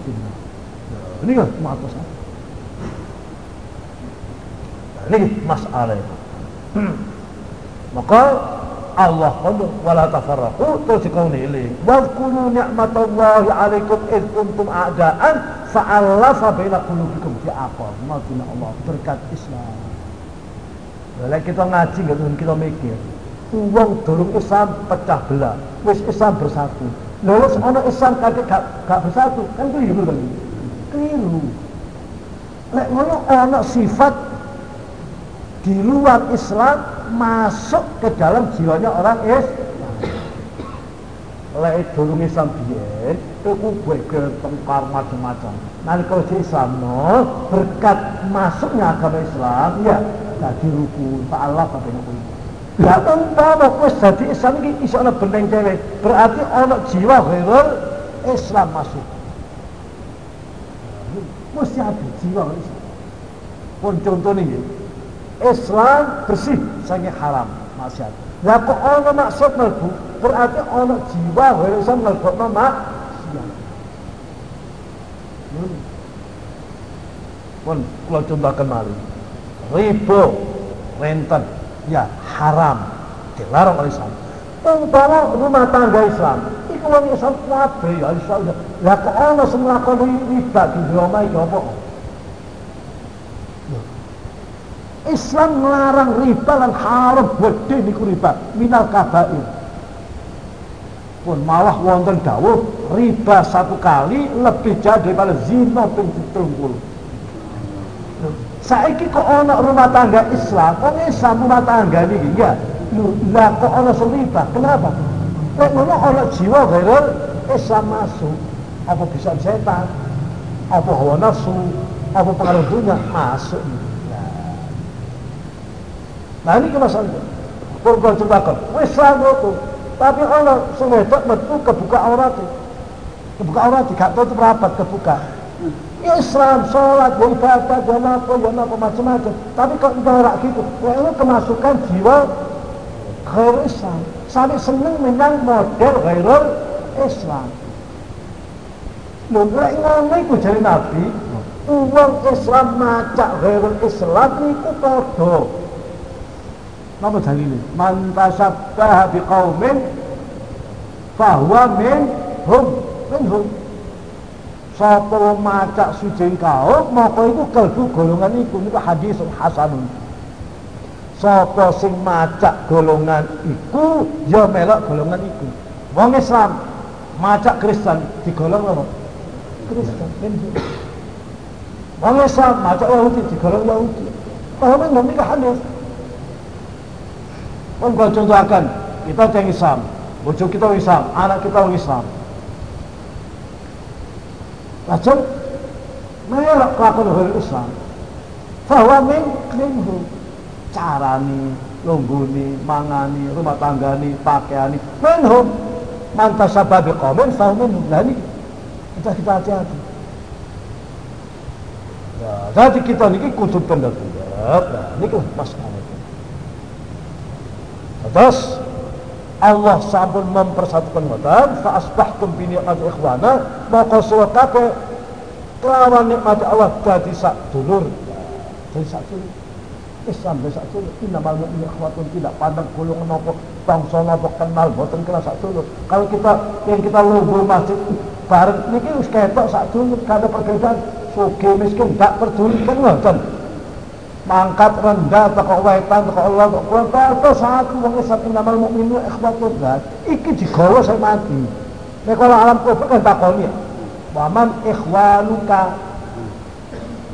ini kan matos ini masalah maka Allah qul wala tafarraqu terus dikauni ini. Wa ni'matallahi 'alaikum id kuntum a'da'an fa'alafa baina qulubikum. Fi aqar maksudnya Allah? Berkat Islam. Lalu kita ngaji nggak kita mikir. Uang durung Islam pecah belah. Wis Islam bersatu. Lalu ono Islam kaki gak, bersatu. Kan keliru kan? Keliru. Lek ngono ono sifat di luar Islam masuk ke dalam jiwanya orang Islam. Lek durung Islam biyen, iku geger tengkar macam-macam. Nanti kalau si Islam no, berkat masuknya agama Islam, ya jadi rukun, ta'ala apa nopo Ya umpama wis dadi Islam iki iso ana benteng dhewe, berarti ana jiwa ghairul Islam masuk. Mesti ada jiwa Islam. Pun nih, Islam bersih sange haram maksiat. Lah kok ana maksud mlebu berarti ana jiwa wis iso mlebokno maksiat. Pun kula contohkan malih. Riba renten ya haram dilarang oleh Islam. Umpama rumah tangga Islam, iku wong Islam kabeh ya Islam. Lah kok ana sing nglakoni riba di rumah iki apa? Islam melarang riba dan haram gede niku riba. Minal kabair. Pun malah wonten dawuh riba satu kali lebih jahat daripada zina ping 70 saiki kok ana rumah tangga Islam? Kok Islam rumah tangga niki ya lah kok ana riba? Kenapa? Kok ngono ana jiwa gairul Islam masuk. Apa bisa setan? Apa hawa nafsu? Apa pengaruh dunia? Masuk Nah ini masalahnya. Kurban ceritakan, wis itu. Tapi Allah sing wedok metu kebuka aurat. Kebuka aurat gak tutup rapat kebuka. Islam, sholat, ya ibadah, ya apa, ya apa macam-macam. Tapi kok ora gitu, ya ini kemasukan jiwa ghair Islam. Sampai seneng menyang model ghairul Islam. Lha ngono iku jare Nabi, uang Islam macak ghairul Islam niku padha. Napa dalile? Man tasabbaha biqaumin fahuwa minhum minhum. Sapa macak sujeng kaum maka iku kalbu golongan iku niku hadis hasanun. Sapa sing macak golongan iku ya melok golongan iku. Wong Islam macak Kristen digolong apa? Kristen minhum. Wong Islam maca Yahudi digolong Yahudi. Paham minhum ini hadis. Gua contohkan, kita yang Islam, bojo kita Islam, anak kita Islam. Lajeng melok kelakuan hal Islam. Bahwa min minhu carani, longgoni, mangani, rumah tanggani, pakaiani, minhum mantas sababi komen, minhum. Nah ini kita kita hati-hati. Ya, jadi kita ini kudu benar-benar. Nah, ini kan masalah. Terus Allah sampun mempersatukan wadah fa asbahtum bi ni'mat ikhwana maka surat kabeh kelawan nikmat Allah dadi sak dulur. Dadi sak dulur. Islam dadi sak dulur. Innamal mu'minu ikhwatun tidak pandang golongan napa bangsa napa kenal boten kenal sak dulur. Kalau kita yang kita lungguh masjid bareng niki wis ketok sak dulur kada perbedaan. Sugih miskin gak peduli kan mangkat rendah teko wetan teko Allah teko kuwata to satu wong Islam innamal mukminu ikhwatun zat iki digawa saya mati. Nek kalau alam kufur kan takoni. Waman ikhwanuka.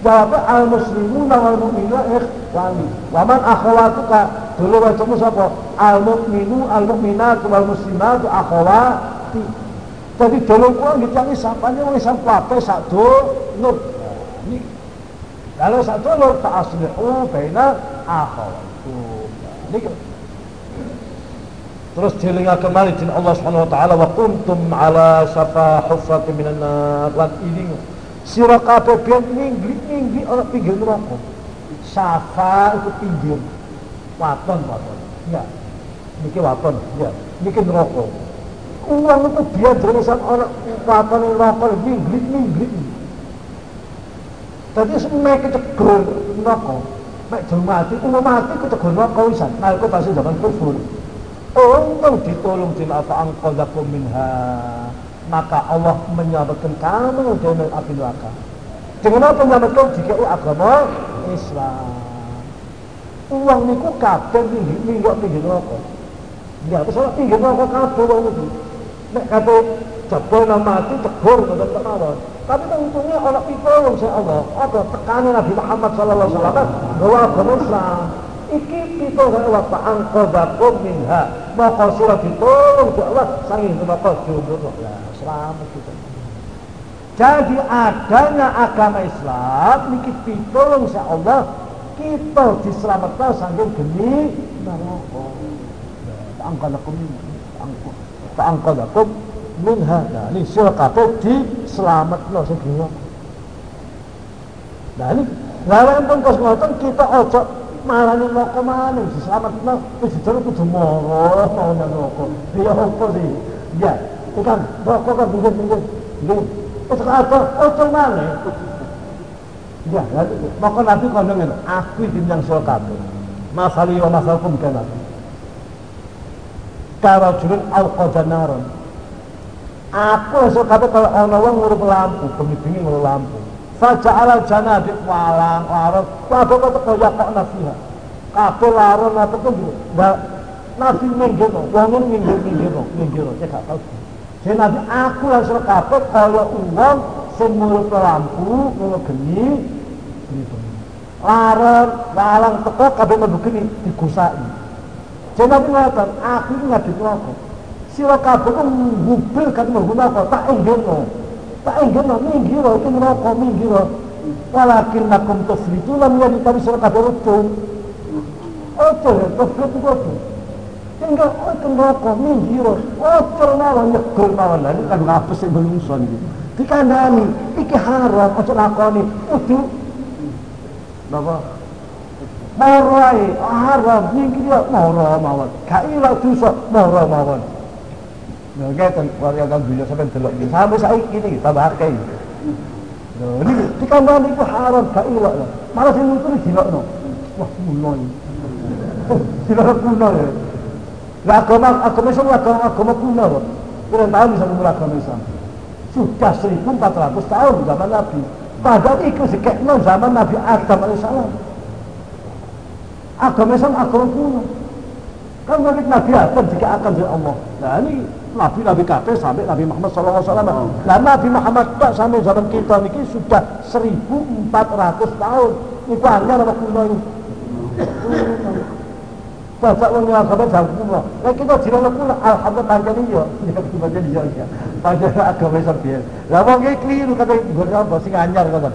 Jawabnya al muslimun wal mu'minu ikhwani. Waman akhwatuka dulu wacamu sapa? Al mu'minu al mu'minatu wal muslimatu akhwati jadi dulu kuwi yang sapane wong Islam kabeh sak do nur kalau satu lor ta'aslihu baina akhawaikum. Niki. Terus dilihat kembali din Allah Subhanahu wa taala wa kuntum ala safa hufratin minan nar ini sira kabeh ben minggi minggi ana pinggir neraka. Safa itu pinggir. Waton waton. Ya. Niki waton, ya. Niki neraka. Uang itu biar tulisan orang waton neraka minggi minggi. Dadi semek kecegur neraka. Mek jeng mati, umum mati kecegur neraka wisan. Nalika pas zaman kufur. Untung ditolong til apa angqadakum minha. Maka Allah menyelamatkan kamu dari api neraka. Dengan apa menyelamatkan jika agama Islam. Uang niku kabeh tinggi minggu tinggi neraka. Ya, terus ora tinggi neraka kabeh wong itu. Nek kate jebol mati tegur ngoten kemawon. Tapi untungnya orang pitulung saya Allah. Ada tekanan Nabi Muhammad sallallahu alaihi wasallam bahwa agama Islam iki pitulung Allah ta'angqadakum minha. Maka sira ditolong di Allah sanging neraka jumbo. Ya, selamat kita. Jadi adanya agama Islam niki pitulung saya Allah kita diselamatkan sanging geni neraka. Ta'angqadakum minha. Ta'angqadakum minha nah ini sira kabeh diselametno sing dunya. Nah ini lawan pun kos ngoten kita ojo marani neraka maning diselametno wis dijare kudu moro nang neraka ya apa sih? Ya kan neraka kan pinggir nggih. Wis kata ojo maneh. Ya, maka Nabi kandang itu, aku yang sira kabeh. Masali wa masalkum kana. Kara jurun al-qadanaron. Aku esuk kata kalau ana wong ngurup lampu, bengi-bengi ngurup lampu. Faja'al janadi walang larut, kabeh kok kaya kok nasiha. Kabeh larut apa tuh enggak Nabi minggir, wong minggir minggir, minggir, saya gak tahu. Jadi nabi aku langsung kabeh kaya uang ngurup lampu, ngurup geni, bengi-bengi. Larut, walang teko kabeh mlebu geni digusaki. Jadi nabi ngatakan, aku ini ngadep rokok sira kabeh kan ngubil kan menggunakan tak enggono tak enggono minggir itu neraka minggir walakin nakum tuflitu lam yadi tapi sira kabeh rutun ojo tuflit itu ojo tinggal ojo neraka minggir ojo mawon nyegur mawon lah ini kan ngapus yang belungson gitu. Dikandani iki haram ojo lakoni. Kudu Napa? Moro ae haram minggir mawon. Gak ilang dosa moro mawon Nah, ngeten warga kan beliau sampai delok iki. Sampai saiki iki tambah akeh. Lho, niki dikandani iku haram gak ilok lho. Malah sing nutur dilokno. Wah, kuno iki. Dilok kuno ya. Lah agama agama Islam agama agama kuno kok. Kurang tahun bisa memulai agama Islam. Sudah 1400 tahun zaman Nabi. Padahal itu sekekno zaman Nabi Adam alaihissalam. Agama Islam agama kuno. Kan bagi Nabi Adam jika akan dari Allah. Nah ini Nabi-Nabi kafir sampai Nabi Muhammad SAW. Nah Nabi Muhammad tak sampai zaman kita ini sudah 1400 tahun. Ini hanya nama kuno ini. Bapak wong yang agama jauh kuno. Nah kita jirana kuno, alhamdulillah panjang iya. Ya panjang iya ya. Panjang agama Islam dia. Lah wong iki keliru kata gue apa sing anyar kata.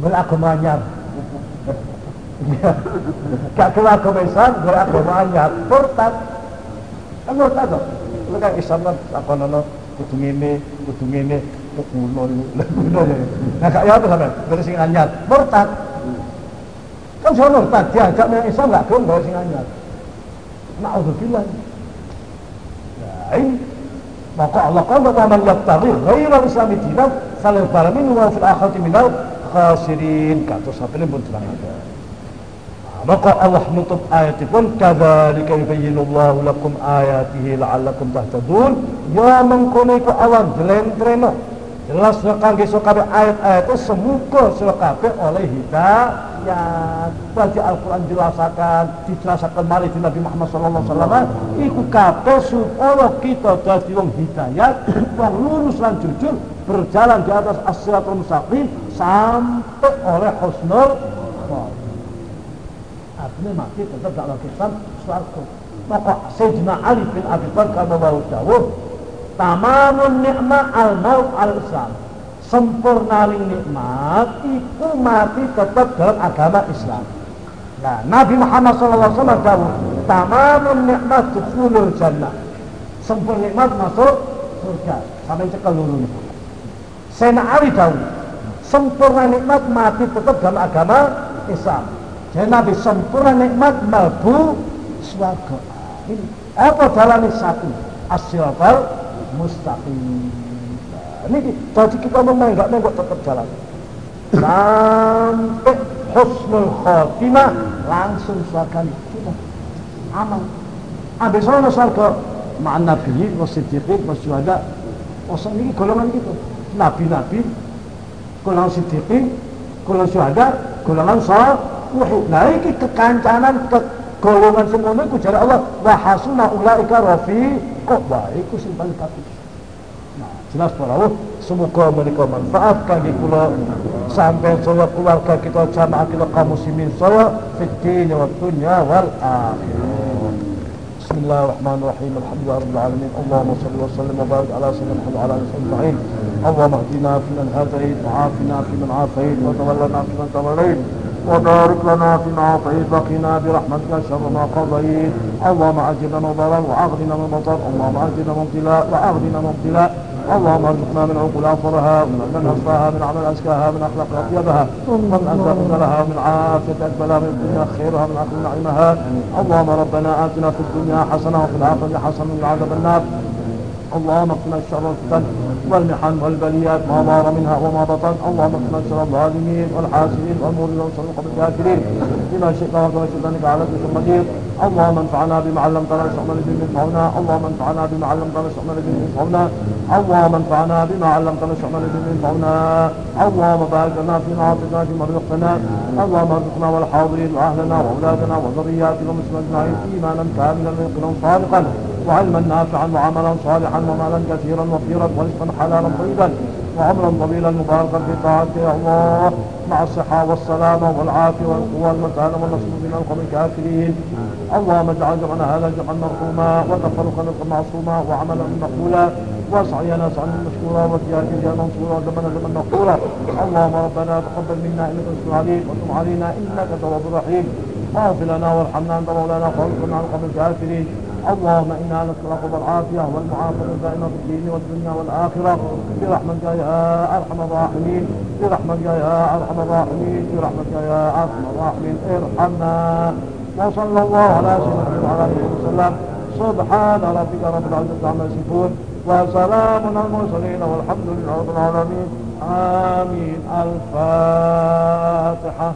Beragama anyar. Gak keluar agama Islam, beragama anyar. Murtad. Murtad kok. Lu kan Islam kan apa nono kudu ngene, kudu ngene, kuno kuno. Nah gak ya apa sampean? Berarti sing anyar. Murtad. Kan saya murtad diajak yang Islam gak gelem gawe sing anyar. Na'udzubillah. Ya ini maka Allah kan wa man yabtaghi ghairal islami dinan falyaqbal minhu wa fil akhirati minal khasirin. Kados sampeyan pun ada. Maka Allah menutup ayat itu pun kadzalika yubayyinullahu lakum ayatihi la'allakum tahtadun. Ya mengkono iku Allah jlentreno. Jelas kangge kabeh ayat-ayat itu semuka sira kabeh oleh hidayat. Baca Al-Qur'an jelasakan, dijelasakan mari di Nabi Muhammad sallallahu alaihi wasallam iku kabeh supaya kita dadi wong hidayat, wong lurus lan jujur berjalan di atas as-siratal mustaqim sampai oleh husnul khotimah artinya mati tetap dalam Islam suarga maka Sayyidina Ali bin Abi Thalib kalau mau jauh tamamun nikmat al maut al Islam sempurna nikmat itu mati tetap dalam agama Islam. Nah Nabi Muhammad SAW jauh tamamun nikmat dukhulul jannah. Sempurna nikmat masuk surga. Sampai cekal lulu Sayyidina Ali jauh sempurna nikmat mati tetap dalam agama Islam jadi Nabi sempurna nikmat malbu swarga. Ini apa jalan satu? Asyiratal mustaqim. Ini jadi kita menenggak nenggak tetap jalan. Sampai husnul khotimah langsung swarga kita amal. Habis sana swarga ma'an nabi wa siddiqin wa syuhada. Osok ini golongan itu. Nabi-nabi, golongan siddiqin, golongan syuhada, golongan sah wuhu. Nah iki kekancanan ke golongan semono iku jare Allah wa hasuna ulaika rafiqa. Wah iku sing paling bagus. Nah, jelas para semoga menika manfaat kangge kula sampai saya keluarga kita jamaah kita kaum muslimin saya fid wa dunya wal akhirah. بسم الله الرحمن الرحيم الحمد لله رب العالمين اللهم صل وسلم وبارك على سيدنا محمد وعلى اله وصحبه اجمعين اللهم اهدنا فيمن هديت وعافنا فيمن عافيت وتولنا فيمن توليت وبارك لنا فيما أعطيت وقنا برحمتك شر ما قضيت. اللهم أجرنا من ضلال وأغننا من مطر اللهم أجرنا من ابتلاء وأغننا من ابتلاء اللهم ارزقنا من عقول أفضلها من أصفاها من عمل أزكاها من أخلاق أطيبها من أنزل لها من عافية أكبلها من الدنيا خيرها من آخر نعيمها اللهم ربنا آتنا في الدنيا حسنة وفي الآخرة حسنة من عذاب النار. اللهم اقنا الشر والفتن والمحن والبليات ما ظهر منها وما بطن. اللهم اقنا شر الظالمين والحاسدين والمؤمنين وشر القوم الكافرين بما شئت وكما شئت إنك على كل قدير. اللهم انفعنا بما علمتنا واشرنا لذي ينفعنا اللهم انفعنا بما علمتنا واشرنا لذي ينفعنا اللهم انفعنا بما علمتنا واشرنا لذي ينفعنا اللهم بارك لنا فيما اعطيتنا فيما رزقتنا اللهم ارزقنا والحاضرين وأهلنا وأولادنا وذرياتنا ومسلمين أجمعين إيمانا كاملا ويقينا صادقا وعلما نافعا وعملا صالحا ومالا كثيرا وفيرا ورزقا حلالا طيبا وعمرا طويلا مباركا في طاعتك يا الله. مع الصحة والسلامة والعافية والقوة والمتانة والنصر من القوم الكافرين. اللهم اجعل جمعنا هذا جمعا مرحوما وتفرقنا معصوما وعملا مقبولا وسعينا سعيا مشكورا وزيادة منصورا وزمنا زمنا مغفورا اللهم ربنا تقبل منا إنك أنت العليم وتب علينا إنك تواب رحيم واغفر لنا وارحمنا أنت مولانا فانصرنا على القوم الكافرين. اللهم إنا نسألك العافيه والمعافاة الدائمة في الدين والدنيا والآخرة. برحمتك يا أرحم الراحمين. برحمتك يا أرحم الراحمين. برحمتك يا أرحم الراحمين. ارحمنا. وصلى الله على سيدنا وعلى اله وسلم. سبحان ربك رب العزة عما يصفون. وسلام على المرسلين والحمد لله رب العالمين. آمين. الفاتحة.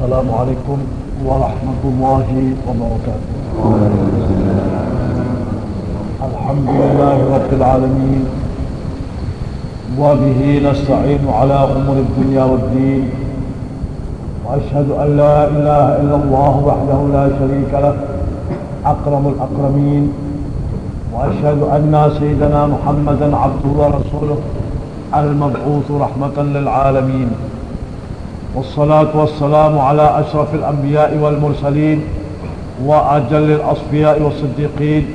السلام عليكم ورحمة الله وبركاته. الحمد لله رب العالمين وبه نستعين على أمور الدنيا والدين وأشهد أن لا إله إلا الله وحده لا شريك له أكرم الأكرمين وأشهد أن سيدنا محمدا عبده ورسوله المبعوث رحمة للعالمين. والصلاة والسلام على أشرف الأنبياء والمرسلين وأجل الأصفياء والصديقين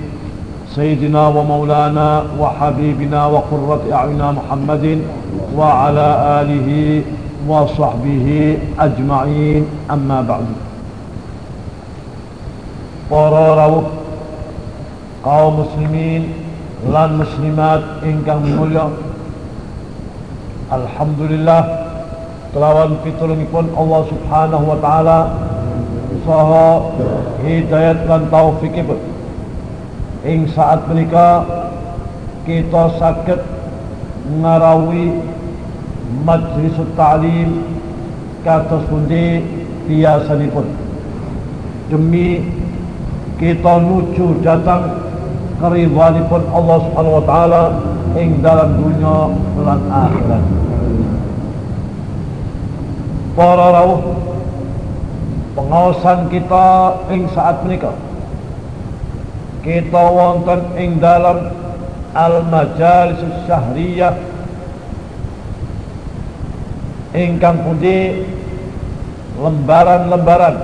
سيدنا ومولانا وحبيبنا وقرة أعيننا محمد وعلى آله وصحبه أجمعين أما بعد. قرارة kaum muslimin lan muslimat ingkang mulya Alhamdulillah kelawan pitulungipun Allah Subhanahu wa taala. Saha hidayat lan taufikipun ing saat menika kita sakit ngarawi majlis ta'lim kados pundi biasanipun demi kita nuju datang keridhanipun Allah Subhanahu wa taala ing dalam dunia lan akhirat. Para rawuh pengawasan kita ing saat menika. Kita wonten ing dalam al-majalis syahriyah. Ingkang pundi lembaran-lembaran.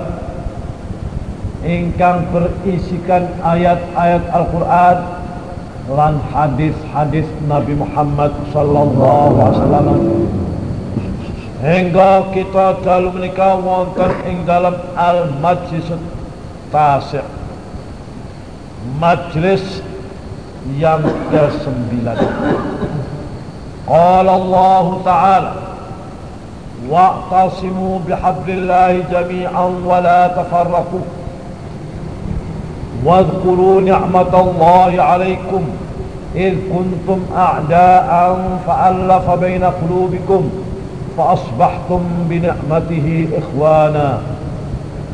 Ingkang berisikan ayat-ayat Al-Quran lan hadis-hadis Nabi Muhammad sallallahu alaihi wasallam hingga kita dalu menika wonten ing dalam al-majlis tasik majlis yang ke-9 qala Allah ta'ala wa'tasimu bihablillahi jami'an wa la tafarraqu واذكروا نعمة الله عليكم إذ كنتم أعداء فألف بين قلوبكم فأصبحتم بنعمته إخوانا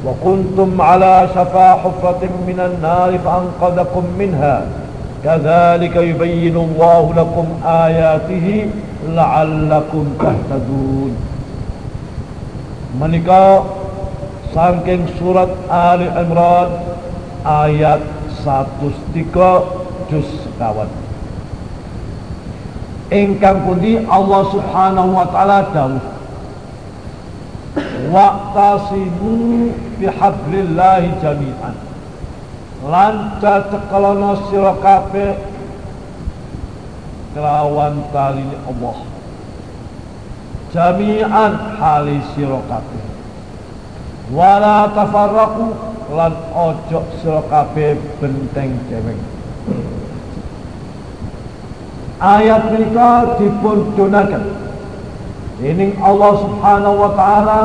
وكنتم على شفا حفرة من النار فأنقذكم منها. كذلك يبين الله لكم آياته لعلكم تهتدون. menikah saking surat Ali Imran ayat 103 juz sekawan ingkang pundi Allah Subhanahu wa taala dawuh waqtasimu bihablillahi jami'an. Lan tatekalana sira kabeh kelawan tali Allah. Jami'an hali sira kabeh. Wala tafarraqu lan ojo sira kabeh benteng cewek ayat menika dipun dunaken dening Allah Subhanahu wa taala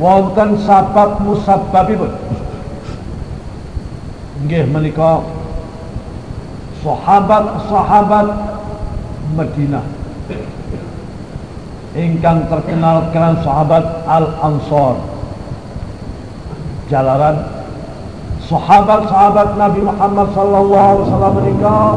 wonten sabab musabbabipun. Nggih menika sahabat-sahabat Madinah. Ingkang terkenal dengan sahabat Al-Ansar. Jalanan sahabat-sahabat Nabi Muhammad sallallahu alaihi wasallam menikah